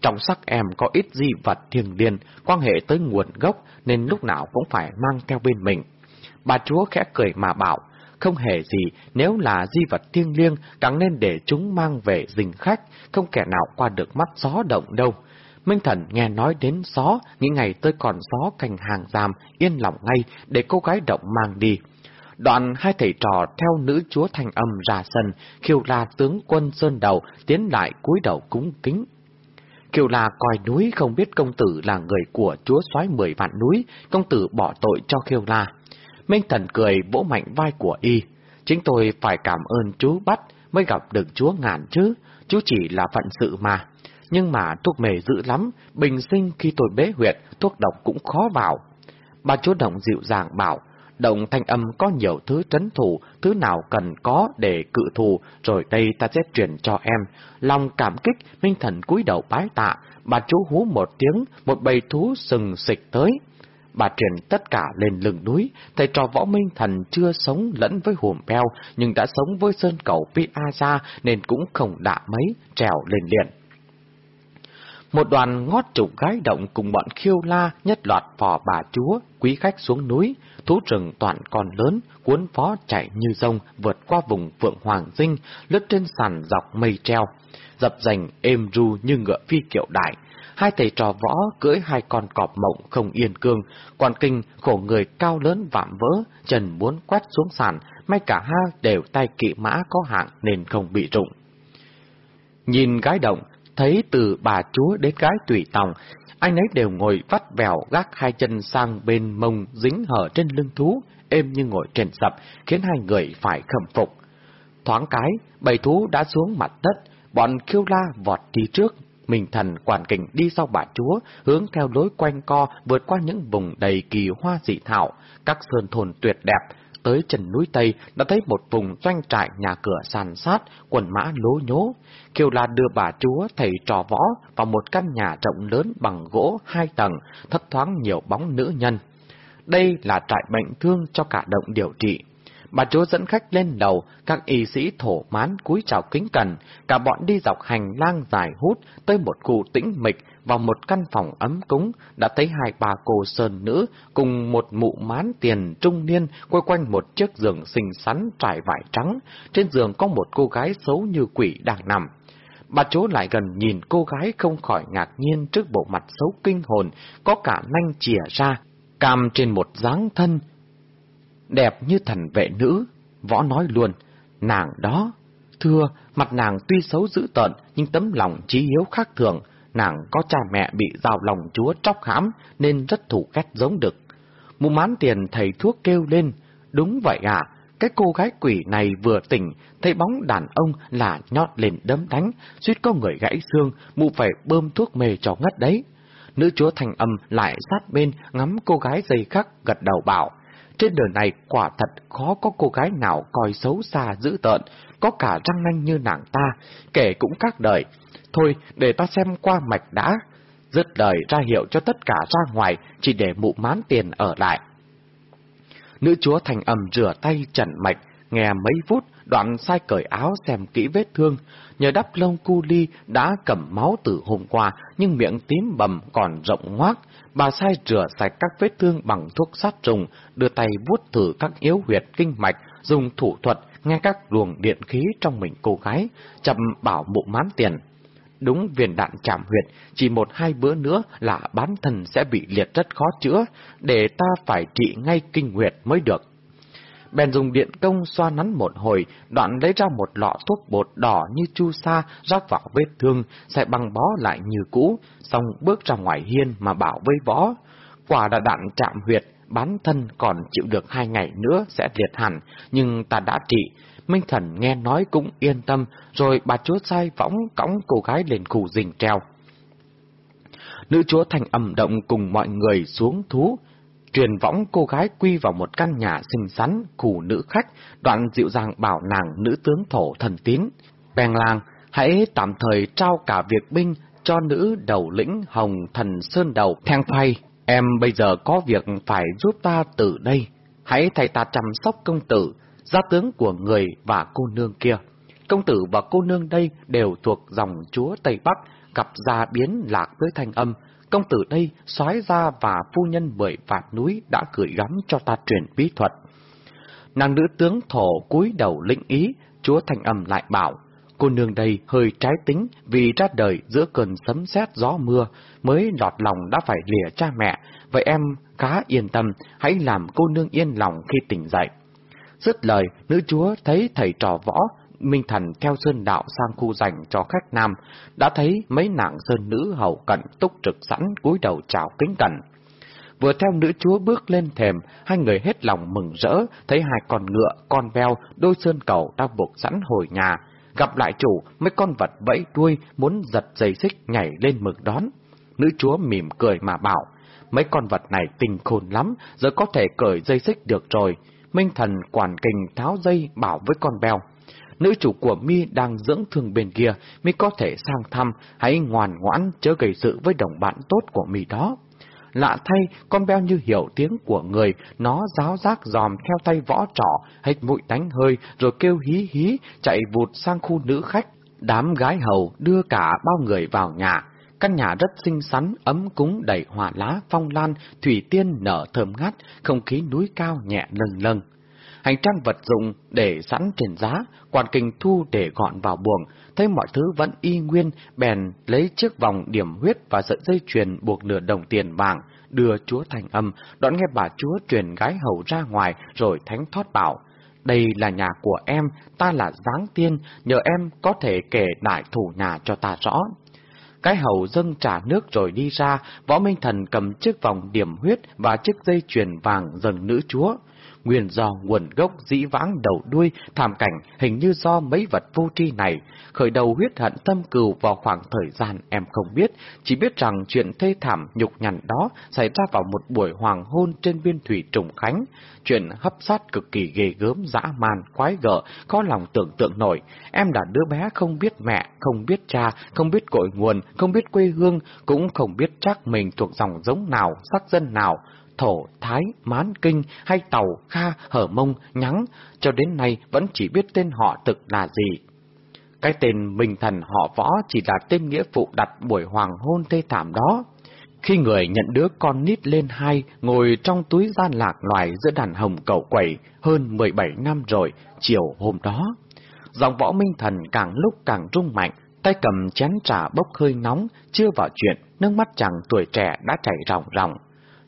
Trong sắc em có ít di vật thiêng liêng, quan hệ tới nguồn gốc nên lúc nào cũng phải mang theo bên mình. Bà chúa khẽ cười mà bảo, không hề gì, nếu là di vật thiêng liêng, càng nên để chúng mang về dình khách, không kẻ nào qua được mắt gió động đâu. Minh Thần nghe nói đến gió, nghĩ ngày tôi còn gió cành hàng giam, yên lòng ngay, để cô gái động mang đi. Đoạn hai thầy trò theo nữ chúa thành âm ra sân, khiêu la tướng quân sơn đầu, tiến lại cúi đầu cúng kính. Kiều La coi núi không biết công tử là người của chúa soái mười vạn núi, công tử bỏ tội cho Kiều La. Minh Thần cười vỗ mạnh vai của y. Chính tôi phải cảm ơn chú bắt mới gặp được chúa ngàn chứ, chú chỉ là phận sự mà. Nhưng mà thuốc mề dữ lắm, bình sinh khi tôi bế huyệt, thuốc độc cũng khó vào. Bà chúa động dịu dàng bảo, động thanh âm có nhiều thứ trấn thủ, thứ nào cần có để cự thù, rồi đây ta sẽ truyền cho em. Lòng cảm kích, Minh Thần cúi đầu bái tạ, bà chú hú một tiếng, một bầy thú sừng xịch tới. Bà truyền tất cả lên lưng núi, thầy trò võ minh thần chưa sống lẫn với hùm beo, nhưng đã sống với sơn cầu Pia ra nên cũng không đạ mấy, trèo lên liền. Một đoàn ngót trục gái động cùng bọn khiêu la nhất loạt phò bà chúa, quý khách xuống núi, thú rừng toàn còn lớn, cuốn phó chạy như rông vượt qua vùng Phượng Hoàng Dinh, lướt trên sàn dọc mây treo, dập dành êm ru như ngựa phi kiệu đại, hai thầy trò võ cưỡi hai con cọp mộng không yên cương, quan kinh khổ người cao lớn vạm vỡ, trần muốn quét xuống sàn, may cả hai đều tay kỵ mã có hạng nên không bị rụng. Nhìn gái động, thấy từ bà chúa đến gái tùy tòng, anh ấy đều ngồi vắt vẻo gác hai chân sang bên mông dính hở trên lưng thú, êm như ngồi trên sập, khiến hai người phải khâm phục. Thoáng cái, bầy thú đã xuống mặt đất, bọn khiêu la vọt đi trước, Minh thần quản kình đi sau bà chúa, hướng theo lối quanh co vượt qua những vùng đầy kỳ hoa dị thảo, các sơn thôn tuyệt đẹp, tới chân núi Tây đã thấy một vùng doanh trại nhà cửa sàn sát, quần mã lố nhố. Kiều là đưa bà chúa thầy trò võ vào một căn nhà rộng lớn bằng gỗ hai tầng, thất thoáng nhiều bóng nữ nhân. Đây là trại bệnh thương cho cả động điều trị. Bà chúa dẫn khách lên đầu, các y sĩ thổ mán cúi chào kính cẩn, cả bọn đi dọc hành lang dài hút tới một khu tĩnh mịch vào một căn phòng ấm cúng, đã thấy hai bà cô sơn nữ cùng một mụ mán tiền trung niên quay quanh một chiếc giường xinh xắn trải vải trắng. Trên giường có một cô gái xấu như quỷ đang nằm. Bà chúa lại gần nhìn cô gái không khỏi ngạc nhiên trước bộ mặt xấu kinh hồn, có cả nanh chìa ra, cam trên một dáng thân, đẹp như thần vệ nữ. Võ nói luôn, nàng đó, thưa, mặt nàng tuy xấu dữ tợn, nhưng tấm lòng trí hiếu khác thường, nàng có cha mẹ bị rào lòng chúa tróc hãm nên rất thủ ghét giống đực. Mụ mán tiền thầy thuốc kêu lên, đúng vậy à, cái cô gái quỷ này vừa tỉnh, thấy bóng đàn ông là nhót lên đấm đánh, suýt có người gãy xương, mụ phải bơm thuốc mê cho ngất đấy. Nữ chúa thành âm lại sát bên ngắm cô gái dây khắc gật đầu bảo, trên đời này quả thật khó có cô gái nào coi xấu xa dữ tợn, có cả răng nanh như nàng ta, kể cũng các đời. Thôi, để ta xem qua mạch đã. Dứt lời ra hiệu cho tất cả ra ngoài, chỉ để mụ mán tiền ở lại. Nữ chúa thành ẩm rửa tay trần mạch, nghe mấy phút, đoạn sai cởi áo xem kỹ vết thương. Nhờ đắp lông cu ly đã cầm máu từ hôm qua, nhưng miệng tím bầm còn rộng ngoác. Bà sai rửa sạch các vết thương bằng thuốc sát trùng, đưa tay vuốt thử các yếu huyệt kinh mạch, dùng thủ thuật nghe các luồng điện khí trong mình cô gái, chậm bảo mụ mán tiền. Đúng viên đạn chạm huyệt, chỉ một hai bữa nữa là bán thân sẽ bị liệt rất khó chữa, để ta phải trị ngay kinh huyệt mới được. Bèn dùng điện công xoa nắn một hồi, đoạn lấy ra một lọ thuốc bột đỏ như chu sa rót vào vết thương, sẽ băng bó lại như cũ, xong bước ra ngoài hiên mà bảo với võ. Quả đã đạn chạm huyệt, bán thân còn chịu được hai ngày nữa sẽ liệt hẳn, nhưng ta đã trị. Minh Thần nghe nói cũng yên tâm, rồi bà chúa sai võng cõng cô gái lên khu rình treo. Nữ chúa thành ẩm động cùng mọi người xuống thú, truyền võng cô gái quy vào một căn nhà xinh xắn, củ nữ khách, đoạn dịu dàng bảo nàng nữ tướng thổ thần tín. Bèn làng, hãy tạm thời trao cả việc binh cho nữ đầu lĩnh Hồng Thần Sơn Đầu thang phay. Em bây giờ có việc phải giúp ta từ đây. Hãy thay ta chăm sóc công tử, gia tướng của người và cô nương kia. Công tử và cô nương đây đều thuộc dòng chúa Tây Bắc, gặp gia biến lạc với thanh âm. Công tử đây, soái gia và phu nhân bởi vạt núi đã gửi gắm cho ta truyền bí thuật. Nàng nữ tướng thổ cúi đầu lĩnh ý, chúa thành âm lại bảo, cô nương đây hơi trái tính vì ra đời giữa cơn sấm sét gió mưa, mới lọt lòng đã phải lìa cha mẹ, vậy em khá yên tâm, hãy làm cô nương yên lòng khi tỉnh dậy. Dứt lời, nữ chúa thấy thầy trò võ, Minh Thần theo sơn đạo sang khu dành cho khách nam, đã thấy mấy nàng sơn nữ hầu cận túc trực sẵn cúi đầu chào kính cẩn. Vừa theo nữ chúa bước lên thềm, hai người hết lòng mừng rỡ, thấy hai con ngựa, con beo, đôi sơn cầu đang buộc sẵn hồi nhà. Gặp lại chủ, mấy con vật vẫy đuôi, muốn giật dây xích nhảy lên mừng đón. Nữ chúa mỉm cười mà bảo, mấy con vật này tình khôn lắm, giờ có thể cởi dây xích được rồi. Minh thần quản kình tháo dây bảo với con beo. Nữ chủ của mi đang dưỡng thương bên kia, mi có thể sang thăm, hãy ngoan ngoãn chớ gây sự với đồng bạn tốt của mi đó. Lạ thay, con beo như hiểu tiếng của người, nó giáo giác dòm theo tay võ trỏ, hệt mũi đánh hơi, rồi kêu hí hí, chạy vụt sang khu nữ khách. Đám gái hầu đưa cả bao người vào nhà. Căn nhà rất xinh xắn, ấm cúng đầy hoa lá, phong lan, thủy tiên nở thơm ngát, không khí núi cao nhẹ lâng lâng. Hành trang vật dụng để sẵn trên giá, quan kinh thu để gọn vào buồng, thấy mọi thứ vẫn y nguyên, bèn lấy chiếc vòng điểm huyết và sợi dây chuyền buộc nửa đồng tiền vàng, đưa chúa thành âm, đoạn nghe bà chúa truyền gái hầu ra ngoài, rồi thánh thoát bảo. Đây là nhà của em, ta là giáng tiên, nhờ em có thể kể đại thủ nhà cho ta rõ. Cái hầu dâng trả nước rồi đi ra, võ minh thần cầm chiếc vòng điểm huyết và chiếc dây chuyền vàng dần nữ chúa. Nguyên do nguồn gốc dĩ vãng đầu đuôi, thảm cảnh hình như do mấy vật vô tri này, khởi đầu huyết hận tâm cừu vào khoảng thời gian em không biết, chỉ biết rằng chuyện thê thảm nhục nhằn đó xảy ra vào một buổi hoàng hôn trên biên thủy Trùng Khánh. Chuyện hấp sát cực kỳ ghê gớm, dã man, quái gở, có lòng tưởng tượng nổi. Em là đứa bé không biết mẹ, không biết cha, không biết cội nguồn, không biết quê hương, cũng không biết chắc mình thuộc dòng giống nào, sắc dân nào thổ, thái, mán kinh hay tàu, kha, hở mông, nhắng, cho đến nay vẫn chỉ biết tên họ thực là gì. Cái tên Minh Thần họ võ chỉ là tên nghĩa phụ đặt buổi hoàng hôn thê thảm đó. Khi người nhận đứa con nít lên hai, ngồi trong túi gian lạc loài giữa đàn hồng cầu quẩy hơn 17 năm rồi, chiều hôm đó. Dòng võ Minh Thần càng lúc càng rung mạnh, tay cầm chén trà bốc hơi nóng, chưa vào chuyện, nước mắt chàng tuổi trẻ đã chảy ròng ròng.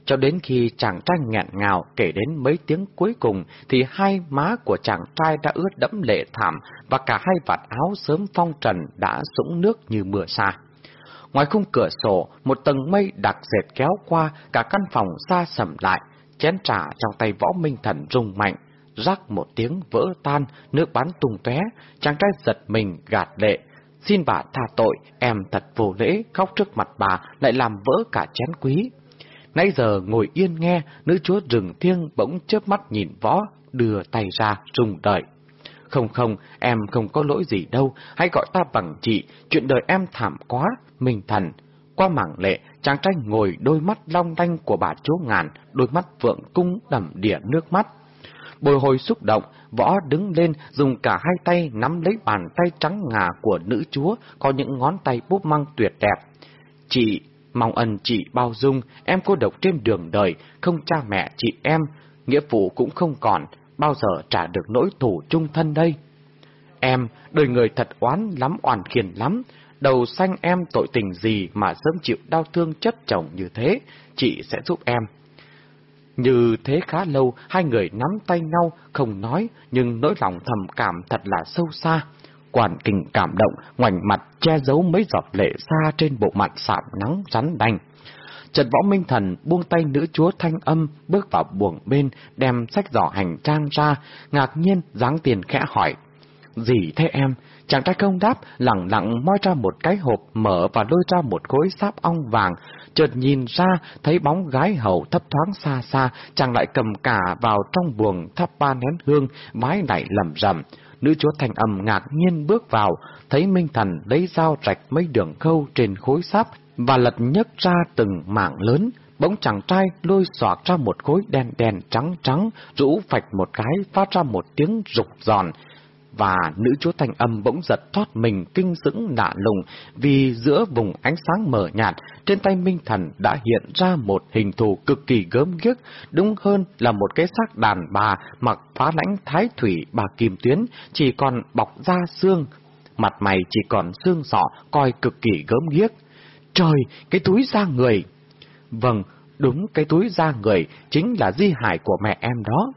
Cho đến khi chàng trai nghẹn ngào kể đến mấy tiếng cuối cùng thì hai má của chàng trai đã ướt đẫm lệ thảm và cả hai vạt áo sớm phong trần đã sũng nước như mưa xa. Ngoài khung cửa sổ, một tầng mây đặc dệt kéo qua, cả căn phòng xa sầm lại, chén trà trong tay võ minh thần rung mạnh, rắc một tiếng vỡ tan, nước bắn tung tóe, chàng trai giật mình gạt lệ. Xin bà tha tội, em thật vô lễ, khóc trước mặt bà, lại làm vỡ cả chén quý. Nãy giờ ngồi yên nghe, nữ chúa rừng thiêng bỗng chớp mắt nhìn võ, đưa tay ra, rung đợi. Không không, em không có lỗi gì đâu, hãy gọi ta bằng chị, chuyện đời em thảm quá, mình thần. Qua mảng lệ, chàng trai ngồi đôi mắt long đanh của bà chúa ngàn, đôi mắt vượng cung đầm đìa nước mắt. Bồi hồi xúc động, võ đứng lên dùng cả hai tay nắm lấy bàn tay trắng ngà của nữ chúa, có những ngón tay búp măng tuyệt đẹp. Chị, Mong ân chị bao dung, em cô độc trên đường đời, không cha mẹ chị em, nghĩa phụ cũng không còn, bao giờ trả được nỗi thủ chung thân đây. Em, đời người thật oán lắm oan khiền lắm, đầu xanh em tội tình gì mà sớm chịu đau thương chất chồng như thế, chị sẽ giúp em. Như thế khá lâu, hai người nắm tay nhau, không nói, nhưng nỗi lòng thầm cảm thật là sâu xa quản kình cảm động, ngoảnh mặt che giấu mấy giọt lệ xa trên bộ mặt sạm nắng rắn đanh. Trần Võ Minh Thần buông tay nữ chúa thanh âm, bước vào buồng bên, đem sách giỏ hành trang ra, ngạc nhiên dáng tiền khẽ hỏi. Gì thế em? Chàng trai không đáp, lặng lặng moi ra một cái hộp mở và lôi ra một khối sáp ong vàng. Chợt nhìn ra, thấy bóng gái hầu thấp thoáng xa xa, chàng lại cầm cả vào trong buồng thắp ba nén hương, mái lại lầm rầm. Nữ chúa thanh âm ngạc nhiên bước vào, thấy Minh Thần lấy dao rạch mấy đường khâu trên khối sáp và lật nhấc ra từng mảng lớn. Bỗng chàng trai lôi xoạc ra một khối đen đen trắng trắng, rũ phạch một cái phát ra một tiếng rục giòn, và nữ chúa thanh âm bỗng giật thoát mình kinh dững lạ lùng vì giữa vùng ánh sáng mờ nhạt, trên tay Minh Thần đã hiện ra một hình thù cực kỳ gớm ghiếc, đúng hơn là một cái xác đàn bà mặc phá lãnh thái thủy bà kim tuyến, chỉ còn bọc da xương, mặt mày chỉ còn xương sọ, coi cực kỳ gớm ghiếc. Trời, cái túi da người! Vâng, đúng cái túi da người chính là di hải của mẹ em đó.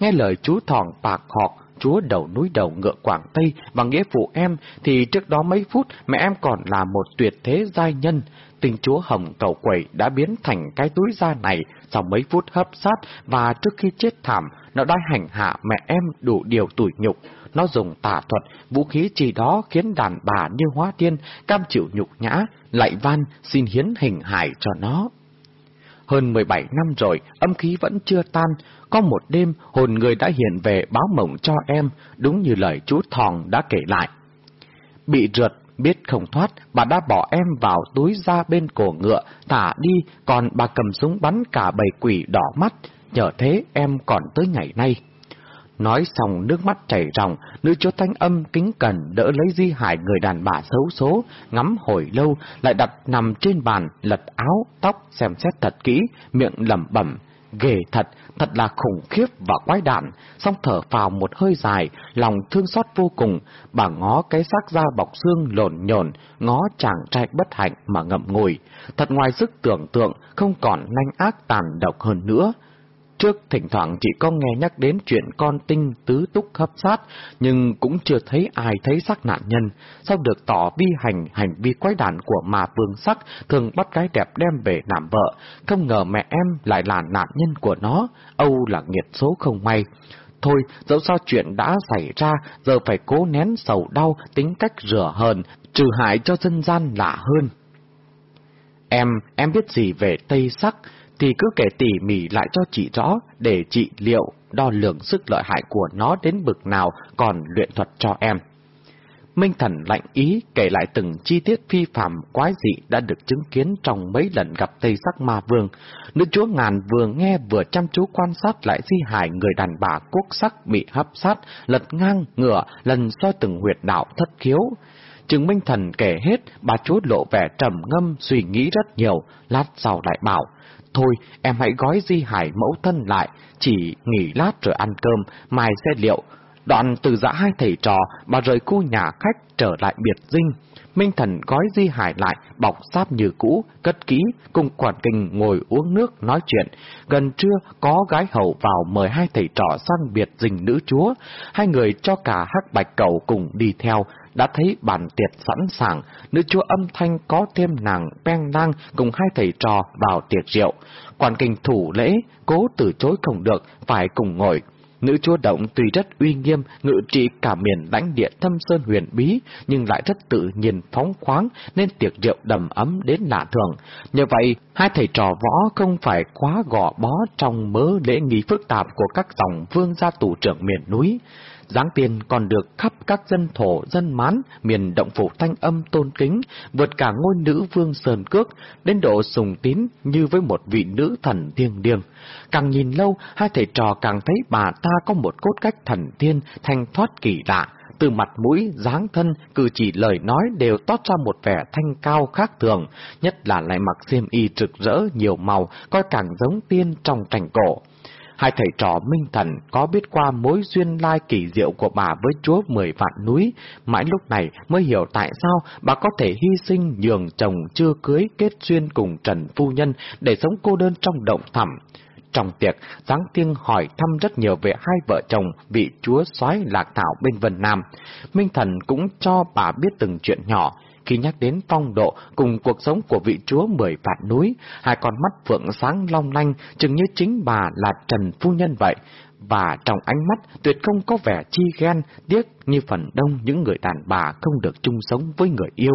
Nghe lời chú thỏng bạc họt, chúa đầu núi đầu ngựa Quảng Tây và nghĩa phụ em, thì trước đó mấy phút mẹ em còn là một tuyệt thế giai nhân. Tình chúa hồng cầu quẩy đã biến thành cái túi da này sau mấy phút hấp sát và trước khi chết thảm, nó đã hành hạ mẹ em đủ điều tủi nhục. Nó dùng tà thuật, vũ khí chỉ đó khiến đàn bà như hóa tiên cam chịu nhục nhã, lại van xin hiến hình hài cho nó. Hơn 17 năm rồi, âm khí vẫn chưa tan. Có một đêm, hồn người đã hiện về báo mộng cho em, đúng như lời chú Thòng đã kể lại. Bị rượt, biết không thoát, bà đã bỏ em vào túi ra bên cổ ngựa, thả đi, còn bà cầm súng bắn cả bầy quỷ đỏ mắt. Nhờ thế em còn tới ngày nay. Nói xong nước mắt chảy ròng, nữ chúa thanh âm kính cẩn đỡ lấy di hải người đàn bà xấu số, ngắm hồi lâu, lại đặt nằm trên bàn, lật áo, tóc, xem xét thật kỹ, miệng lẩm bẩm. Ghê thật, thật là khủng khiếp và quái đạn, song thở vào một hơi dài, lòng thương xót vô cùng, bà ngó cái xác da bọc xương lộn nhổn, ngó chàng trai bất hạnh mà ngậm ngùi. Thật ngoài sức tưởng tượng, không còn nanh ác tàn độc hơn nữa trước thỉnh thoảng chỉ có nghe nhắc đến chuyện con tinh tứ túc hấp sát, nhưng cũng chưa thấy ai thấy xác nạn nhân. Sau được tỏ vi hành hành vi quái đản của mà vương sắc thường bắt gái đẹp đem về làm vợ, không ngờ mẹ em lại là nạn nhân của nó, Âu là nghiệt số không may. Thôi, dẫu sao chuyện đã xảy ra, giờ phải cố nén sầu đau, tính cách rửa hờn, trừ hại cho dân gian lạ hơn. Em, em biết gì về Tây Sắc, thì cứ kể tỉ mỉ lại cho chị rõ, để chị liệu đo lường sức lợi hại của nó đến bực nào còn luyện thuật cho em. Minh Thần lạnh ý kể lại từng chi tiết phi phạm quái dị đã được chứng kiến trong mấy lần gặp Tây Sắc Ma Vương. Nữ chúa ngàn vừa nghe vừa chăm chú quan sát lại di hài người đàn bà quốc sắc bị hấp sát, lật ngang ngựa, lần soi từng huyệt đạo thất khiếu. chứng Minh Thần kể hết, bà chúa lộ vẻ trầm ngâm suy nghĩ rất nhiều, lát sau lại bảo. Thôi, em hãy gói di hải mẫu thân lại, chỉ nghỉ lát rồi ăn cơm, mai sẽ liệu. Đoạn từ giã hai thầy trò, bà rời khu nhà khách trở lại biệt dinh. Minh Thần gói di hải lại, bọc sáp như cũ, cất kỹ, cùng quản kinh ngồi uống nước nói chuyện. Gần trưa, có gái hầu vào mời hai thầy trò sang biệt dình nữ chúa. Hai người cho cả hắc bạch cầu cùng đi theo, đã thấy bàn tiệc sẵn sàng, nữ chúa âm thanh có thêm nàng Peng Lang cùng hai thầy trò vào tiệc rượu. Quản kinh thủ lễ, cố từ chối không được, phải cùng ngồi. Nữ chúa động tuy rất uy nghiêm, ngự trị cả miền lãnh địa thâm sơn huyền bí, nhưng lại rất tự nhiên phóng khoáng, nên tiệc rượu đầm ấm đến lạ thường. nhờ vậy, hai thầy trò võ không phải quá gò bó trong mớ lễ nghi phức tạp của các dòng vương gia tù trưởng miền núi. Giáng tiền còn được khắp các dân thổ, dân mán, miền động phủ thanh âm tôn kính, vượt cả ngôi nữ vương Sơn Cước, đến độ sùng tín như với một vị nữ thần thiêng liêng. Càng nhìn lâu, hai thầy trò càng thấy bà ta có một cốt cách thần tiên, thanh thoát kỳ lạ, từ mặt mũi, dáng thân, cử chỉ lời nói đều toát ra một vẻ thanh cao khác thường, nhất là lại mặc xiêm y rực rỡ nhiều màu, coi càng giống tiên trong cảnh cổ. Hai thầy trò minh thần có biết qua mối duyên lai kỳ diệu của bà với chúa mười vạn núi, mãi lúc này mới hiểu tại sao bà có thể hy sinh nhường chồng chưa cưới kết duyên cùng Trần Phu Nhân để sống cô đơn trong động thẳm. Trong tiệc, Giáng Tiên hỏi thăm rất nhiều về hai vợ chồng vị chúa soái lạc thảo bên Vân Nam. Minh Thần cũng cho bà biết từng chuyện nhỏ, khi nhắc đến phong độ cùng cuộc sống của vị chúa mười vạn núi, hai con mắt phượng sáng long lanh, chừng như chính bà là Trần Phu Nhân vậy, và trong ánh mắt tuyệt không có vẻ chi ghen, tiếc như phần đông những người đàn bà không được chung sống với người yêu.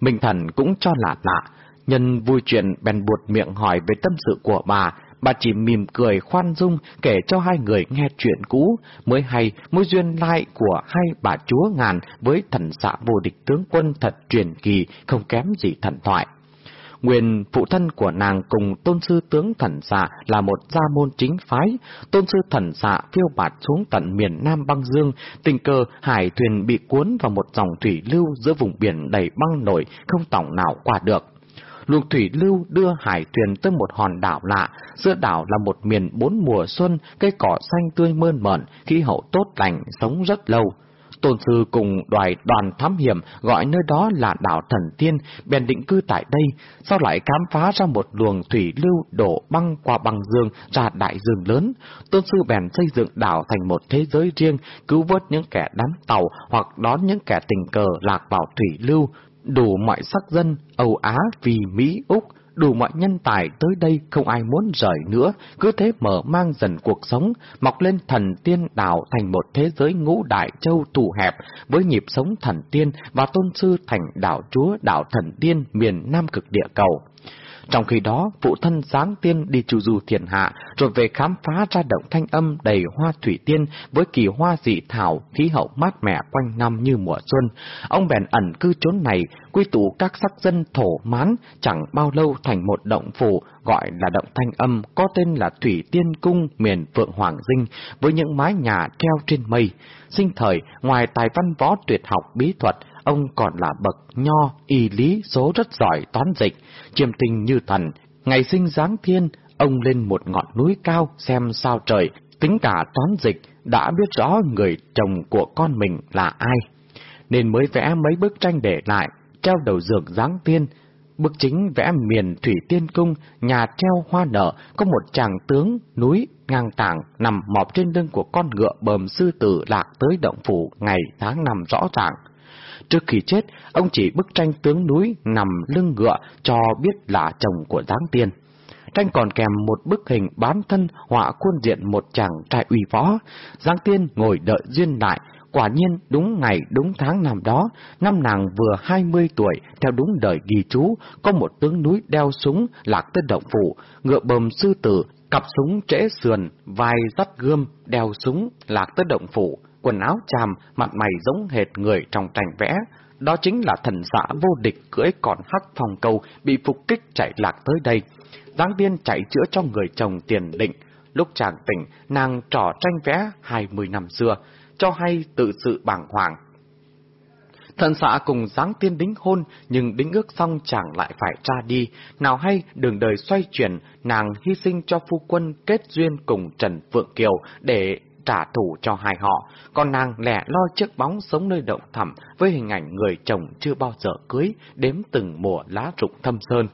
Minh Thần cũng cho lạ lạ, nhân vui chuyện bèn buột miệng hỏi về tâm sự của bà, Bà chỉ mỉm cười khoan dung kể cho hai người nghe chuyện cũ, mới hay mối duyên lai của hai bà chúa ngàn với thần xạ vô địch tướng quân thật truyền kỳ, không kém gì thần thoại. Nguyên phụ thân của nàng cùng tôn sư tướng thần xạ là một gia môn chính phái, tôn sư thần xạ phiêu bạt xuống tận miền Nam băng dương, tình cờ hải thuyền bị cuốn vào một dòng thủy lưu giữa vùng biển đầy băng nổi, không tỏng nào qua được luồng thủy lưu đưa hải thuyền tới một hòn đảo lạ, giữa đảo là một miền bốn mùa xuân, cây cỏ xanh tươi mơn mởn, khí hậu tốt lành, sống rất lâu. Tôn sư cùng đoài đoàn thám hiểm gọi nơi đó là đảo Thần Tiên, bèn định cư tại đây, sau lại khám phá ra một luồng thủy lưu đổ băng qua băng dương ra đại dương lớn. Tôn sư bèn xây dựng đảo thành một thế giới riêng, cứu vớt những kẻ đám tàu hoặc đón những kẻ tình cờ lạc vào thủy lưu, đủ mọi sắc dân, Âu Á vì Mỹ Úc, đủ mọi nhân tài tới đây không ai muốn rời nữa, cứ thế mở mang dần cuộc sống, mọc lên thần tiên đảo thành một thế giới ngũ đại châu tù hẹp, với nhịp sống thần tiên và tôn sư thành đảo chúa đảo thần tiên miền Nam cực địa cầu. Trong khi đó, phụ thân sáng tiên đi chu du thiền hạ, rồi về khám phá ra động thanh âm đầy hoa thủy tiên với kỳ hoa dị thảo, khí hậu mát mẻ quanh năm như mùa xuân. Ông bèn ẩn cư chốn này, quy tụ các sắc dân thổ mán, chẳng bao lâu thành một động phủ gọi là động thanh âm, có tên là Thủy Tiên Cung miền Phượng Hoàng Dinh, với những mái nhà treo trên mây. Sinh thời, ngoài tài văn võ tuyệt học bí thuật, ông còn là bậc nho, y lý số rất giỏi toán dịch, chiêm tinh như thần. Ngày sinh giáng thiên, ông lên một ngọn núi cao xem sao trời, tính cả toán dịch, đã biết rõ người chồng của con mình là ai. Nên mới vẽ mấy bức tranh để lại, treo đầu giường giáng tiên Bức chính vẽ miền Thủy Tiên Cung, nhà treo hoa nở, có một chàng tướng, núi, ngang tảng, nằm mọp trên lưng của con ngựa bờm sư tử lạc tới động phủ ngày tháng năm rõ ràng. Trước khi chết, ông chỉ bức tranh tướng núi nằm lưng ngựa cho biết là chồng của Giáng Tiên. Tranh còn kèm một bức hình bán thân họa khuôn diện một chàng trai uy võ. Giáng Tiên ngồi đợi duyên lại, Quả nhiên đúng ngày đúng tháng năm đó, năm nàng vừa 20 tuổi, theo đúng đời ghi chú, có một tướng núi đeo súng lạc tới động phủ, ngựa bầm sư tử, cặp súng trễ sườn, vai dắt gươm, đeo súng lạc tới động phủ, quần áo chàm, mặt mày giống hệt người trong tranh vẽ. Đó chính là thần xã vô địch cưỡi còn hắc phòng cầu bị phục kích chạy lạc tới đây. Giáng tiên chạy chữa cho người chồng tiền định. Lúc chàng tỉnh, nàng trò tranh vẽ 20 năm xưa, cho hay tự sự bàng hoàng. Thần xã cùng dáng tiên đính hôn, nhưng đính ước xong chàng lại phải ra đi, nào hay đường đời xoay chuyển, nàng hy sinh cho phu quân kết duyên cùng Trần Phượng Kiều để trả thù cho hai họ, còn nàng lẻ loi chiếc bóng sống nơi động thẳm với hình ảnh người chồng chưa bao giờ cưới, đếm từng mùa lá rụng thâm sơn.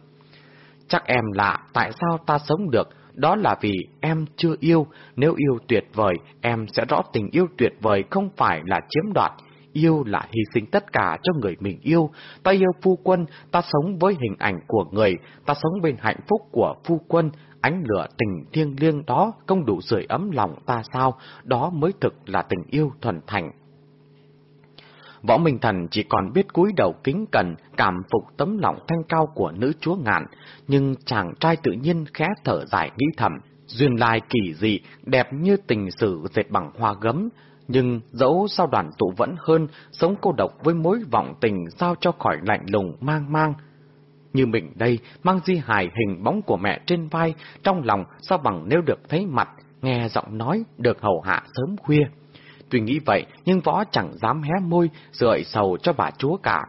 Chắc em lạ tại sao ta sống được, đó là vì em chưa yêu, nếu yêu tuyệt vời, em sẽ rõ tình yêu tuyệt vời không phải là chiếm đoạt, yêu là hy sinh tất cả cho người mình yêu. Ta yêu phu quân, ta sống với hình ảnh của người, ta sống bên hạnh phúc của phu quân, ánh lửa tình thiêng liêng đó không đủ sưởi ấm lòng ta sao, đó mới thực là tình yêu thuần thành. Võ Minh Thần chỉ còn biết cúi đầu kính cẩn, cảm phục tấm lòng thanh cao của nữ chúa ngạn, nhưng chàng trai tự nhiên khẽ thở dài nghĩ thầm, duyên lai kỳ dị, đẹp như tình sử dệt bằng hoa gấm, nhưng dẫu sao đoàn tụ vẫn hơn, sống cô độc với mối vọng tình sao cho khỏi lạnh lùng mang mang. Như mình đây, mang di hài hình bóng của mẹ trên vai, trong lòng sao bằng nếu được thấy mặt, nghe giọng nói, được hầu hạ sớm khuya. Tuy nghĩ vậy, nhưng võ chẳng dám hé môi, rợi sầu cho bà chúa cả.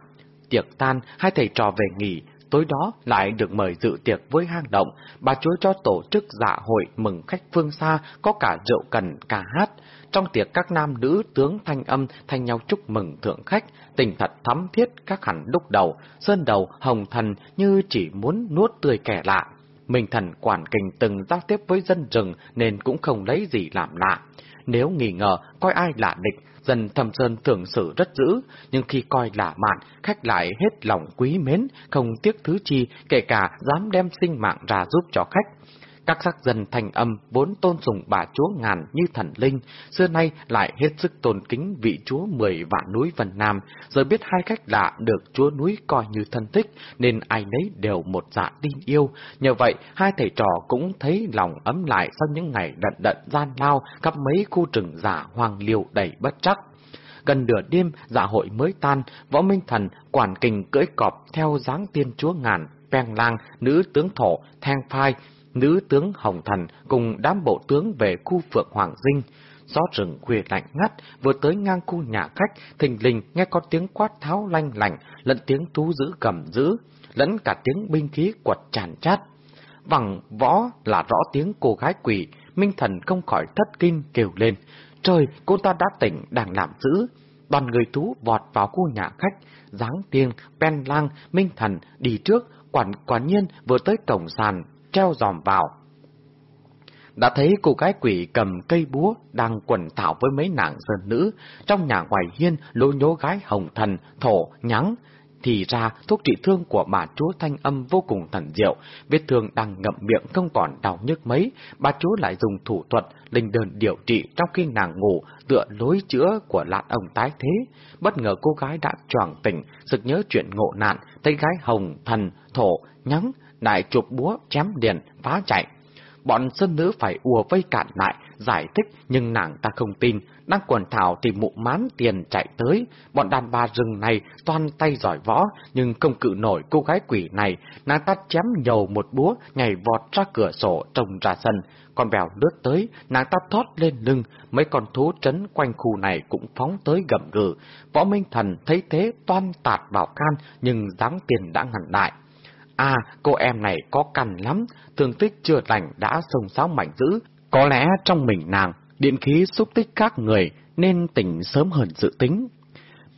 Tiệc tan, hai thầy trò về nghỉ, tối đó lại được mời dự tiệc với hang động, bà chúa cho tổ chức dạ hội mừng khách phương xa, có cả rượu cần, cả hát. Trong tiệc các nam nữ tướng thanh âm thanh nhau chúc mừng thượng khách, tình thật thắm thiết các hẳn lúc đầu, sơn đầu, hồng thần như chỉ muốn nuốt tươi kẻ lạ. mình thần quản kình từng giao tiếp với dân rừng nên cũng không lấy gì làm lạ. Nếu nghi ngờ, coi ai là địch, dần thầm sơn thường xử rất dữ, nhưng khi coi là mạn, khách lại hết lòng quý mến, không tiếc thứ chi, kể cả dám đem sinh mạng ra giúp cho khách. Các sắc dân thành âm vốn tôn sùng bà chúa ngàn như thần linh, xưa nay lại hết sức tôn kính vị chúa mười vạn núi Vân Nam, giờ biết hai cách lạ được chúa núi coi như thân thích, nên ai nấy đều một dạ tin yêu. Nhờ vậy, hai thầy trò cũng thấy lòng ấm lại sau những ngày đận đận gian lao, khắp mấy khu rừng giả hoàng liều đầy bất chắc gần nửa đêm dạ hội mới tan, võ minh thần quản kình cưỡi cọp theo dáng tiên chúa ngàn, peng lang, nữ tướng thổ, thang phai, nữ tướng Hồng Thần cùng đám bộ tướng về khu Phượng Hoàng Dinh. Gió rừng khuya lạnh ngắt, vừa tới ngang khu nhà khách, thình lình nghe có tiếng quát tháo lanh lạnh, lẫn tiếng tú giữ cầm giữ, lẫn cả tiếng binh khí quật tràn chát. bằng võ là rõ tiếng cô gái quỷ, Minh Thần không khỏi thất kinh kêu lên. Trời, cô ta đã tỉnh, đang làm giữ. Đoàn người thú vọt vào khu nhà khách, dáng tiên, pen lang, Minh Thần đi trước, quản quản nhiên vừa tới cổng sàn, treo dòm vào. Đã thấy cô gái quỷ cầm cây búa đang quần thảo với mấy nàng dân nữ, trong nhà ngoài hiên lô nhố gái hồng thần, thổ, nhắng. Thì ra thuốc trị thương của bà chúa thanh âm vô cùng thần diệu, vết thương đang ngậm miệng không còn đau nhức mấy, bà chúa lại dùng thủ thuật linh đơn điều trị trong khi nàng ngủ tựa lối chữa của lạn ông tái thế. Bất ngờ cô gái đã choàng tỉnh, sực nhớ chuyện ngộ nạn, thấy gái hồng, thần, thổ, nhắng, lại chụp búa chém điện phá chạy. Bọn sơn nữ phải ùa vây cản lại, giải thích nhưng nàng ta không tin, đang quần thảo thì mụ mán tiền chạy tới. Bọn đàn bà rừng này toan tay giỏi võ, nhưng không cự nổi cô gái quỷ này, nàng ta chém nhầu một búa, nhảy vọt ra cửa sổ trông ra sân. Con bèo lướt tới, nàng ta thoát lên lưng, mấy con thú trấn quanh khu này cũng phóng tới gầm gừ. Võ Minh Thần thấy thế toan tạt vào can, nhưng dáng tiền đã ngăn lại. À, cô em này có cằn lắm, thương tích chưa lành đã sông sáo mạnh dữ. Có lẽ trong mình nàng, điện khí xúc tích các người nên tỉnh sớm hơn dự tính.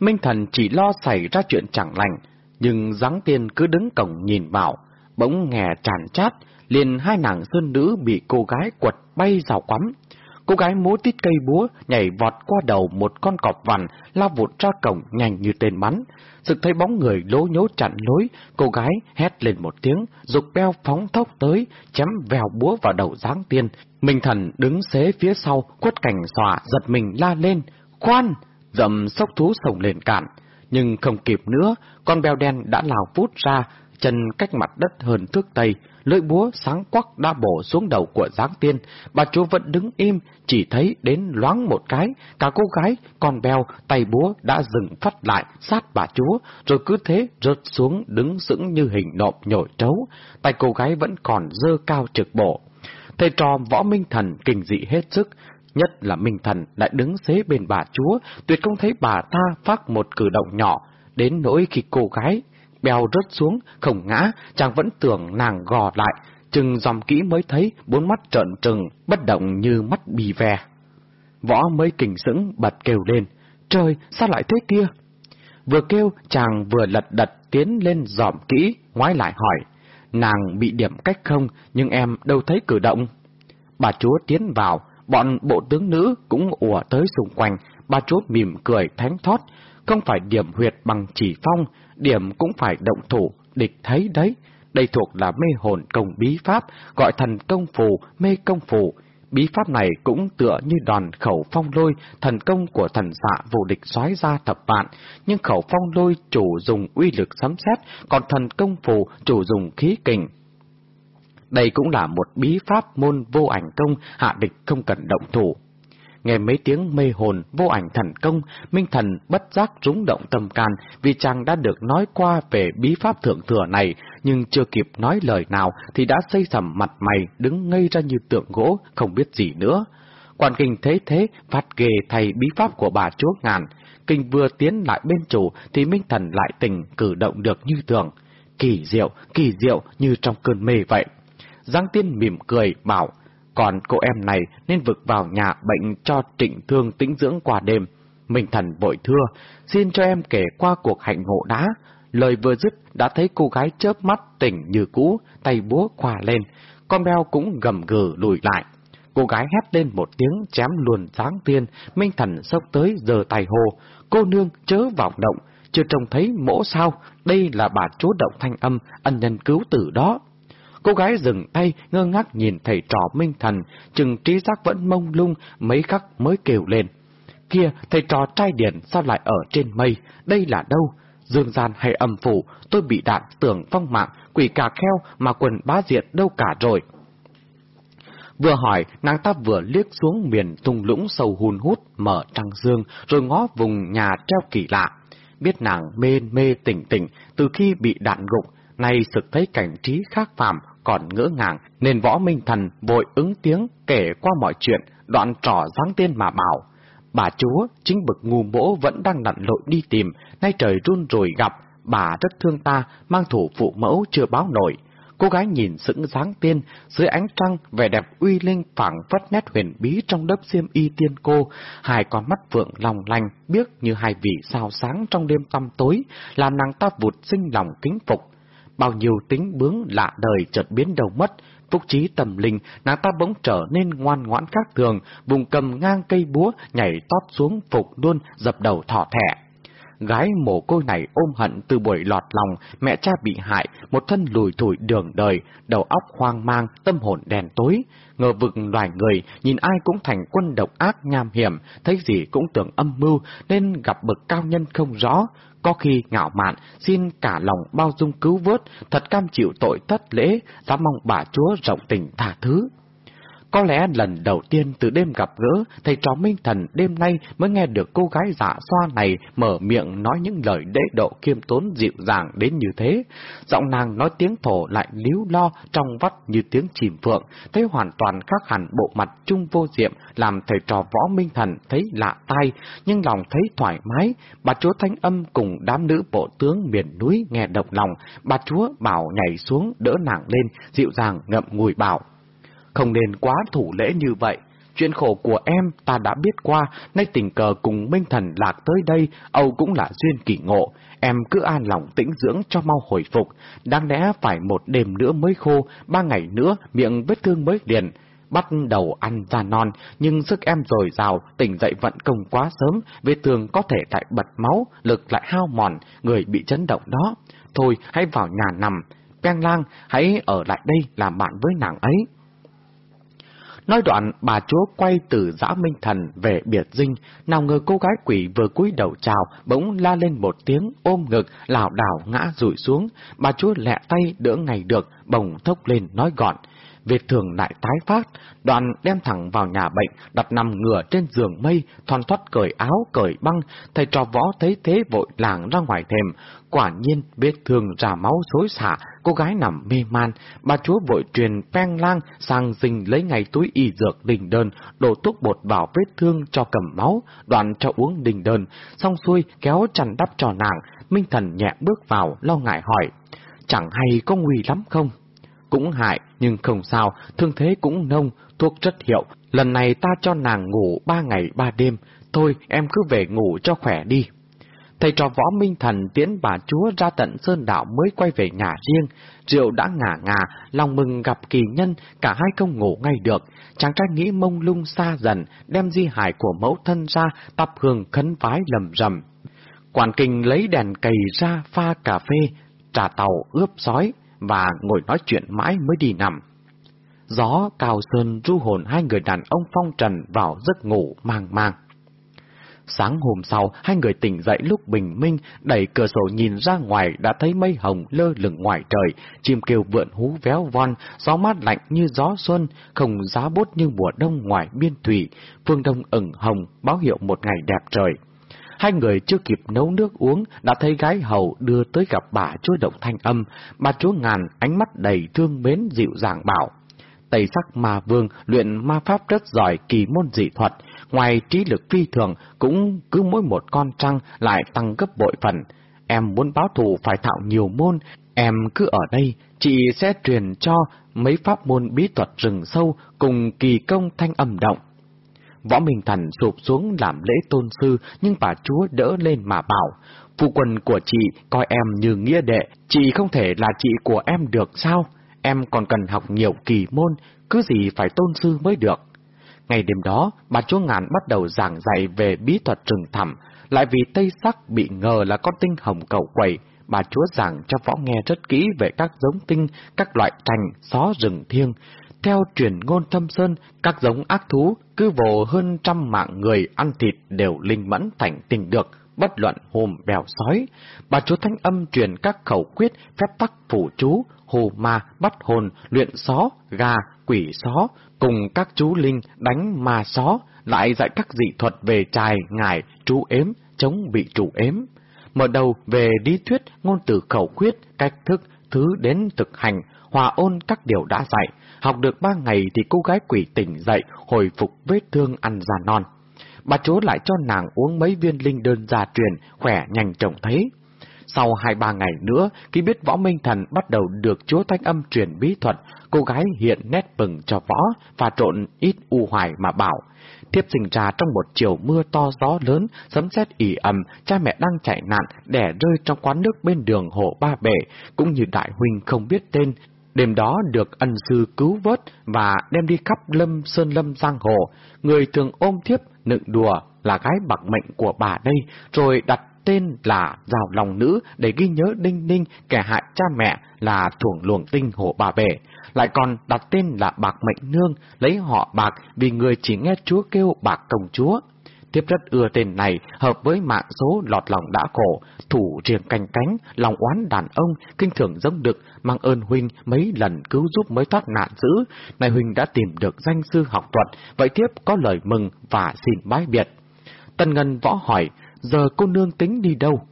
Minh thần chỉ lo xảy ra chuyện chẳng lành, Nhưng giáng tiên cứ đứng cổng nhìn vào, bỗng nghe tràn chát, liền hai nàng sơn nữ bị cô gái quật bay rào quắm. Cô gái múa tít cây búa, nhảy vọt qua đầu một con cọp vằn, lao vụt ra cổng nhanh như tên bắn. Sự thấy bóng người lố nhố chặn lối, cô gái hét lên một tiếng, dục beo phóng thốc tới, chém vèo búa vào đầu giáng tiên. Minh thần đứng xế phía sau, quất cảnh xòa, giật mình la lên, khoan! Dầm sốc thú sổng lên cạn. Nhưng không kịp nữa, con beo đen đã lao vút ra, chân cách mặt đất hơn thước tây, lưỡi búa sáng quắc đã bổ xuống đầu của giáng tiên, bà chúa vẫn đứng im, chỉ thấy đến loáng một cái, cả cô gái, con beo, tay búa đã dừng phát lại sát bà chúa, rồi cứ thế rớt xuống đứng sững như hình nộm nhồi trấu, tay cô gái vẫn còn dơ cao trực bộ. Thầy trò võ minh thần kinh dị hết sức, nhất là minh thần lại đứng xế bên bà chúa, tuyệt không thấy bà ta phát một cử động nhỏ, đến nỗi khi cô gái bèo rớt xuống, không ngã, chàng vẫn tưởng nàng gò lại, chừng dòm kỹ mới thấy bốn mắt trợn trừng, bất động như mắt bì ve. Võ mới kinh sững bật kêu lên, trời, sao lại thế kia? Vừa kêu, chàng vừa lật đật tiến lên dòm kỹ, ngoái lại hỏi, nàng bị điểm cách không, nhưng em đâu thấy cử động. Bà chúa tiến vào, bọn bộ tướng nữ cũng ùa tới xung quanh, bà chúa mỉm cười thánh thót, không phải điểm huyệt bằng chỉ phong, điểm cũng phải động thủ, địch thấy đấy. Đây thuộc là mê hồn công bí pháp, gọi thần công phù, mê công phù. Bí pháp này cũng tựa như đòn khẩu phong lôi, thần công của thần xạ vô địch xoáy ra thập vạn, nhưng khẩu phong lôi chủ dùng uy lực sấm sét, còn thần công phù chủ dùng khí kình. Đây cũng là một bí pháp môn vô ảnh công, hạ địch không cần động thủ nghe mấy tiếng mê hồn, vô ảnh thần công, Minh Thần bất giác rúng động tâm can vì chàng đã được nói qua về bí pháp thượng thừa này, nhưng chưa kịp nói lời nào thì đã xây sầm mặt mày, đứng ngây ra như tượng gỗ, không biết gì nữa. Quan kinh thế thế, phát ghê thầy bí pháp của bà chúa ngàn. Kinh vừa tiến lại bên chủ thì Minh Thần lại tình cử động được như thường. Kỳ diệu, kỳ diệu như trong cơn mê vậy. Giang Tiên mỉm cười, bảo, còn cô em này nên vực vào nhà bệnh cho trịnh thương tĩnh dưỡng qua đêm. Minh thần vội thưa, xin cho em kể qua cuộc hạnh ngộ đá. Lời vừa dứt đã thấy cô gái chớp mắt tỉnh như cũ, tay búa khoa lên. Con beo cũng gầm gừ lùi lại. Cô gái hét lên một tiếng chém luồn sáng tiên, Minh thần sốc tới giờ tài hồ. Cô nương chớ vào động, chưa trông thấy mỗ sao, đây là bà chúa động thanh âm, ân nhân cứu tử đó. Cô gái dừng tay, ngơ ngác nhìn thầy trò minh thần, chừng trí giác vẫn mông lung, mấy khắc mới kêu lên. Kia, thầy trò trai điển sao lại ở trên mây? Đây là đâu? Dương gian hay âm phủ, tôi bị đạn tưởng phong mạng, quỷ cà kheo mà quần bá diệt đâu cả rồi. Vừa hỏi, nàng ta vừa liếc xuống miền thung lũng sâu hùn hút, mở trăng dương, rồi ngó vùng nhà treo kỳ lạ. Biết nàng mê mê tỉnh tỉnh, từ khi bị đạn gục, nay sực thấy cảnh trí khác phàm, còn ngỡ ngàng, nên võ minh thần vội ứng tiếng kể qua mọi chuyện, đoạn trò giáng tiên mà bảo. Bà chúa, chính bực ngu mỗ vẫn đang lặn lội đi tìm, nay trời run rồi gặp, bà rất thương ta, mang thủ phụ mẫu chưa báo nổi. Cô gái nhìn sững dáng tiên, dưới ánh trăng, vẻ đẹp uy linh phảng phất nét huyền bí trong đớp xiêm y tiên cô, hai con mắt vượng lòng lành, biếc như hai vị sao sáng trong đêm tăm tối, làm nàng ta vụt sinh lòng kính phục bao nhiêu tính bướng lạ đời chợt biến đầu mất, phúc trí tầm linh, nàng ta bỗng trở nên ngoan ngoãn khác thường, vùng cầm ngang cây búa, nhảy tót xuống phục luôn, dập đầu thỏ thẻ. Gái mồ côi này ôm hận từ buổi lọt lòng, mẹ cha bị hại, một thân lùi thủi đường đời, đầu óc hoang mang, tâm hồn đèn tối. Ngờ vực loài người, nhìn ai cũng thành quân độc ác nham hiểm, thấy gì cũng tưởng âm mưu, nên gặp bậc cao nhân không rõ. Có khi ngạo mạn, xin cả lòng bao dung cứu vớt, thật cam chịu tội thất lễ, dám mong bà Chúa rộng tình tha thứ. Có lẽ lần đầu tiên từ đêm gặp gỡ, thầy trò Minh Thần đêm nay mới nghe được cô gái dạ xoa này mở miệng nói những lời đễ độ kiêm tốn dịu dàng đến như thế. Giọng nàng nói tiếng thổ lại líu lo trong vắt như tiếng chìm phượng, thấy hoàn toàn khác hẳn bộ mặt trung vô diệm, làm thầy trò võ Minh Thần thấy lạ tai, nhưng lòng thấy thoải mái. Bà chúa thanh âm cùng đám nữ bộ tướng miền núi nghe động lòng, bà chúa bảo nhảy xuống đỡ nàng lên, dịu dàng ngậm ngùi bảo không nên quá thủ lễ như vậy. chuyện khổ của em ta đã biết qua, nay tình cờ cùng Minh Thần lạc tới đây, Âu cũng là duyên kỳ ngộ. Em cứ an lòng tĩnh dưỡng cho mau hồi phục, đáng lẽ phải một đêm nữa mới khô, ba ngày nữa miệng vết thương mới liền. Bắt đầu ăn ra non, nhưng sức em dồi dào, tỉnh dậy vận công quá sớm, vết thương có thể lại bật máu, lực lại hao mòn, người bị chấn động đó. Thôi, hãy vào nhà nằm. Peng lang, hãy ở lại đây làm bạn với nàng ấy. Nói đoạn, bà chúa quay từ giã minh thần về biệt dinh, nào ngờ cô gái quỷ vừa cúi đầu chào, bỗng la lên một tiếng, ôm ngực, lảo đảo ngã rụi xuống. Bà chúa lẹ tay đỡ ngày được, bồng thốc lên nói gọn việt thường lại tái phát, đoàn đem thẳng vào nhà bệnh, đặt nằm ngửa trên giường mây, thoăn thoát cởi áo, cởi băng, thầy trò võ thấy thế vội làng ra ngoài thềm. Quả nhiên, vết thương ra máu xối xả, cô gái nằm mê man, bà chúa vội truyền peng lang sang dình lấy ngay túi y dược đình đơn, đổ thuốc bột vào vết thương cho cầm máu, đoạn cho uống đình đơn, xong xuôi kéo chăn đắp cho nàng, Minh Thần nhẹ bước vào, lo ngại hỏi, chẳng hay có nguy lắm không? cũng hại, nhưng không sao, thương thế cũng nông, thuốc rất hiệu. Lần này ta cho nàng ngủ ba ngày ba đêm, thôi em cứ về ngủ cho khỏe đi. Thầy trò võ minh thần tiến bà chúa ra tận sơn đạo mới quay về nhà riêng, rượu đã ngả ngà, lòng mừng gặp kỳ nhân, cả hai không ngủ ngay được. Chàng trai nghĩ mông lung xa dần, đem di hài của mẫu thân ra, tập hương khấn vái lầm rầm. Quản kinh lấy đèn cầy ra pha cà phê, trà tàu ướp sói, và ngồi nói chuyện mãi mới đi nằm. Gió cào sơn ru hồn hai người đàn ông phong trần vào giấc ngủ mang mang. Sáng hôm sau, hai người tỉnh dậy lúc bình minh, đẩy cửa sổ nhìn ra ngoài đã thấy mây hồng lơ lửng ngoài trời, chim kêu vượn hú véo von, gió mát lạnh như gió xuân, không giá bốt như mùa đông ngoài biên thủy, phương đông ửng hồng, báo hiệu một ngày đẹp trời. Hai người chưa kịp nấu nước uống, đã thấy gái hầu đưa tới gặp bà chúa động thanh âm, bà chúa ngàn ánh mắt đầy thương mến dịu dàng bảo. Tây sắc ma vương luyện ma pháp rất giỏi kỳ môn dị thuật, ngoài trí lực phi thường cũng cứ mỗi một con trăng lại tăng gấp bội phần. Em muốn báo thù phải thạo nhiều môn, em cứ ở đây, chị sẽ truyền cho mấy pháp môn bí thuật rừng sâu cùng kỳ công thanh âm động. Võ Minh Thần sụp xuống làm lễ tôn sư, nhưng bà chúa đỡ lên mà bảo, phụ quân của chị coi em như nghĩa đệ, chị không thể là chị của em được sao? Em còn cần học nhiều kỳ môn, cứ gì phải tôn sư mới được. Ngày đêm đó, bà chúa ngàn bắt đầu giảng dạy về bí thuật trừng thẳm, lại vì Tây Sắc bị ngờ là con tinh hồng cầu quẩy, bà chúa giảng cho võ nghe rất kỹ về các giống tinh, các loại thành xó rừng thiêng, theo truyền ngôn thâm sơn, các giống ác thú cứ vồ hơn trăm mạng người ăn thịt đều linh mẫn thành tình được, bất luận hùm bèo sói. Bà chúa thanh âm truyền các khẩu quyết, phép tắc phủ chú, hồ ma, bắt hồn, luyện xó, gà, quỷ xó, cùng các chú linh đánh ma xó, lại dạy các dị thuật về trài, ngải, chú ếm, chống bị chủ ếm. Mở đầu về lý thuyết, ngôn từ khẩu quyết, cách thức, thứ đến thực hành, hòa ôn các điều đã dạy, Học được ba ngày thì cô gái quỷ tỉnh dậy, hồi phục vết thương ăn già non. Bà chúa lại cho nàng uống mấy viên linh đơn gia truyền, khỏe nhanh chồng thấy. Sau hai ba ngày nữa, khi biết võ minh thần bắt đầu được chúa thanh âm truyền bí thuật, cô gái hiện nét bừng cho võ và trộn ít u hoài mà bảo. Thiếp sinh ra trong một chiều mưa to gió lớn, sấm sét ỉ ầm, cha mẹ đang chạy nạn, đẻ rơi trong quán nước bên đường hồ Ba Bể, cũng như đại huynh không biết tên, Đêm đó được ân sư cứu vớt và đem đi khắp lâm sơn lâm giang hồ. Người thường ôm thiếp, nựng đùa là gái bạc mệnh của bà đây, rồi đặt tên là rào lòng nữ để ghi nhớ đinh ninh kẻ hại cha mẹ là thuồng luồng tinh hồ bà bể. Lại còn đặt tên là bạc mệnh nương, lấy họ bạc vì người chỉ nghe chúa kêu bạc công chúa. Tiếp rất ưa tên này, hợp với mạng số lọt lòng đã khổ, thủ riêng canh cánh, lòng oán đàn ông, kinh thường giống đực, mang ơn huynh mấy lần cứu giúp mới thoát nạn dữ. Này huynh đã tìm được danh sư học thuật, vậy tiếp có lời mừng và xin bái biệt. Tân Ngân võ hỏi, giờ cô nương tính đi đâu?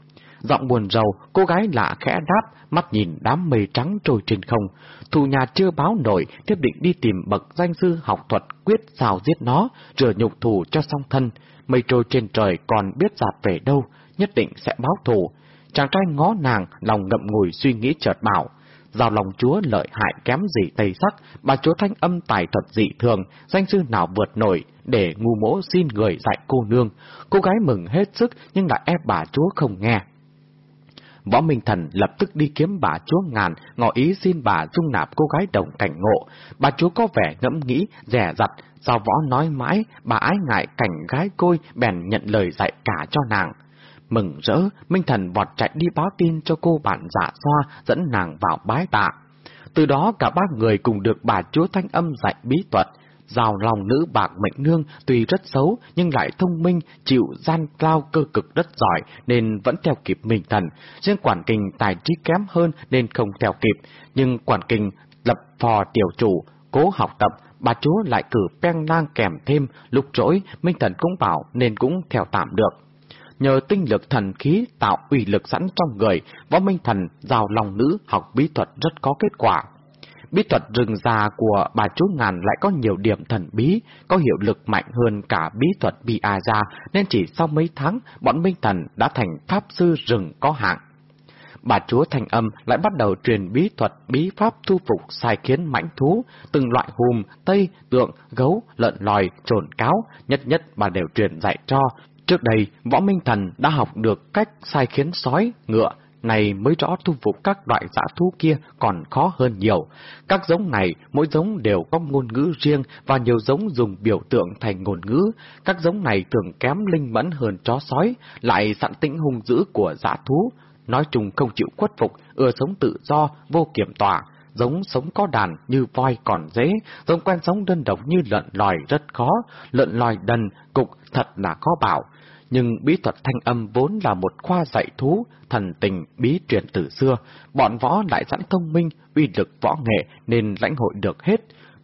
Giọng buồn rầu, cô gái lạ khẽ đáp, mắt nhìn đám mây trắng trôi trên không. Thù nhà chưa báo nổi, tiếp định đi tìm bậc danh sư học thuật quyết sao giết nó, rửa nhục thù cho song thân mây trôi trên trời còn biết dạt về đâu, nhất định sẽ báo thù. Chàng trai ngó nàng, lòng ngậm ngùi suy nghĩ chợt bảo. Giao lòng chúa lợi hại kém gì tây sắc, bà chúa thanh âm tài thuật dị thường, danh sư nào vượt nổi, để ngu mỗ xin người dạy cô nương. Cô gái mừng hết sức nhưng lại ép bà chúa không nghe. Võ Minh Thần lập tức đi kiếm bà chúa ngàn, ngỏ ý xin bà dung nạp cô gái đồng cảnh ngộ. Bà chúa có vẻ ngẫm nghĩ, rẻ rặt, sao võ nói mãi, bà ái ngại cảnh gái côi, bèn nhận lời dạy cả cho nàng. Mừng rỡ, Minh Thần vọt chạy đi báo tin cho cô bạn giả xoa, dẫn nàng vào bái tạ. Từ đó cả ba người cùng được bà chúa thanh âm dạy bí thuật. Giàu lòng nữ bạc mệnh nương tuy rất xấu nhưng lại thông minh, chịu gian cao cơ cực rất giỏi nên vẫn theo kịp Minh Thần. Riêng quản kinh tài trí kém hơn nên không theo kịp, nhưng quản kinh lập phò tiểu chủ, cố học tập, bà chúa lại cử peng lang kèm thêm, lúc rỗi Minh Thần cũng bảo nên cũng theo tạm được nhờ tinh lực thần khí tạo uy lực sẵn trong người, võ minh thần giàu lòng nữ học bí thuật rất có kết quả. Bí thuật rừng già của bà chú ngàn lại có nhiều điểm thần bí, có hiệu lực mạnh hơn cả bí thuật bị a ra, nên chỉ sau mấy tháng, bọn Minh Thần đã thành pháp sư rừng có hạng. Bà chúa thành âm lại bắt đầu truyền bí thuật bí pháp thu phục sai kiến mãnh thú, từng loại hùm, tây, tượng, gấu, lợn lòi, trồn cáo, nhất nhất bà đều truyền dạy cho, Trước đây, Võ Minh Thần đã học được cách sai khiến sói, ngựa, này mới rõ thu phục các loại dã thú kia còn khó hơn nhiều. Các giống này, mỗi giống đều có ngôn ngữ riêng và nhiều giống dùng biểu tượng thành ngôn ngữ. Các giống này thường kém linh mẫn hơn chó sói, lại sẵn tĩnh hung dữ của dã thú. Nói chung không chịu khuất phục, ưa sống tự do, vô kiểm tỏa. Giống sống có đàn như voi còn dễ, giống quen sống đơn độc như lợn lòi rất khó, lợn lòi đần, cục thật là khó bảo nhưng bí thuật thanh âm vốn là một khoa dạy thú, thần tình, bí truyền từ xưa, bọn võ lại sẵn thông minh, uy lực võ nghệ nên lãnh hội được hết.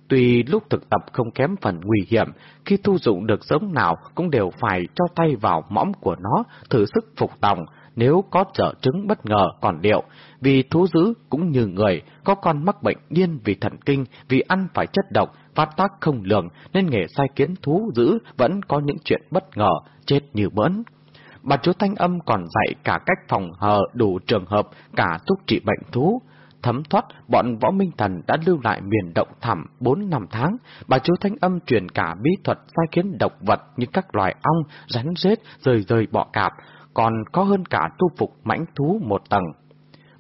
Tuy lúc thực tập không kém phần nguy hiểm, khi thu dụng được giống nào cũng đều phải cho tay vào mõm của nó, thử sức phục tòng, nếu có trở chứng bất ngờ còn điệu, vì thú dữ cũng như người, có con mắc bệnh điên vì thần kinh, vì ăn phải chất độc, phát tác không lường, nên nghề sai kiến thú dữ vẫn có những chuyện bất ngờ, chết như bỡn. Bà chúa Thanh Âm còn dạy cả cách phòng hờ đủ trường hợp, cả thuốc trị bệnh thú. Thấm thoát, bọn võ minh thần đã lưu lại miền động thẳm 4 năm tháng. Bà chúa Thanh Âm truyền cả bí thuật sai kiến độc vật như các loài ong, rắn rết, rời rời bọ cạp, còn có hơn cả tu phục mãnh thú một tầng.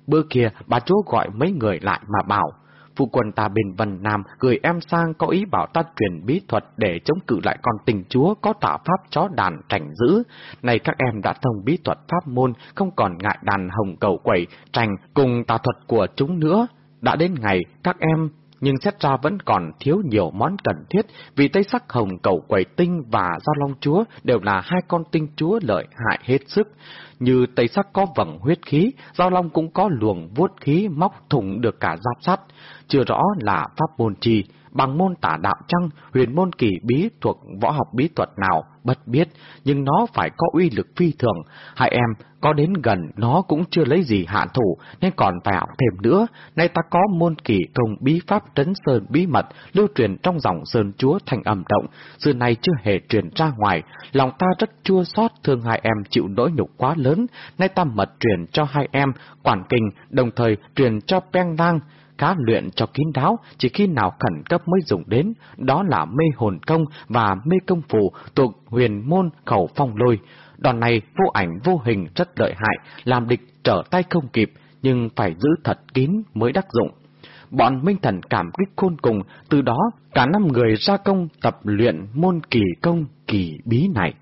Bữa kia, bà chúa gọi mấy người lại mà bảo, Phu quân ta bên Vân Nam gửi em sang có ý bảo ta truyền bí thuật để chống cự lại con tình chúa có tả pháp chó đàn trành giữ. Này các em đã thông bí thuật pháp môn, không còn ngại đàn hồng cầu quẩy, trành cùng tà thuật của chúng nữa. Đã đến ngày, các em nhưng xét ra vẫn còn thiếu nhiều món cần thiết, vì Tây Sắc Hồng cầu quẩy tinh và Giao Long Chúa đều là hai con tinh chúa lợi hại hết sức. Như Tây Sắc có vầng huyết khí, Giao Long cũng có luồng vuốt khí móc thủng được cả giáp sắt, chưa rõ là pháp môn chi bằng môn tả đạo chăng huyền môn kỳ bí thuộc võ học bí thuật nào, bất biết, nhưng nó phải có uy lực phi thường. Hai em có đến gần nó cũng chưa lấy gì hạ thủ, nên còn phải học thêm nữa. Nay ta có môn kỳ công bí pháp trấn sơn bí mật, lưu truyền trong dòng sơn chúa thành âm động, xưa nay chưa hề truyền ra ngoài. Lòng ta rất chua xót thương hai em chịu nỗi nhục quá lớn, nay ta mật truyền cho hai em, quản kinh, đồng thời truyền cho Peng Lang, khá luyện cho kín đáo, chỉ khi nào khẩn cấp mới dùng đến, đó là mê hồn công và mê công phù thuộc huyền môn khẩu phong lôi. Đòn này vô ảnh vô hình rất lợi hại, làm địch trở tay không kịp, nhưng phải giữ thật kín mới đắc dụng. Bọn Minh Thần cảm kích khôn cùng, từ đó cả năm người ra công tập luyện môn kỳ công kỳ bí này.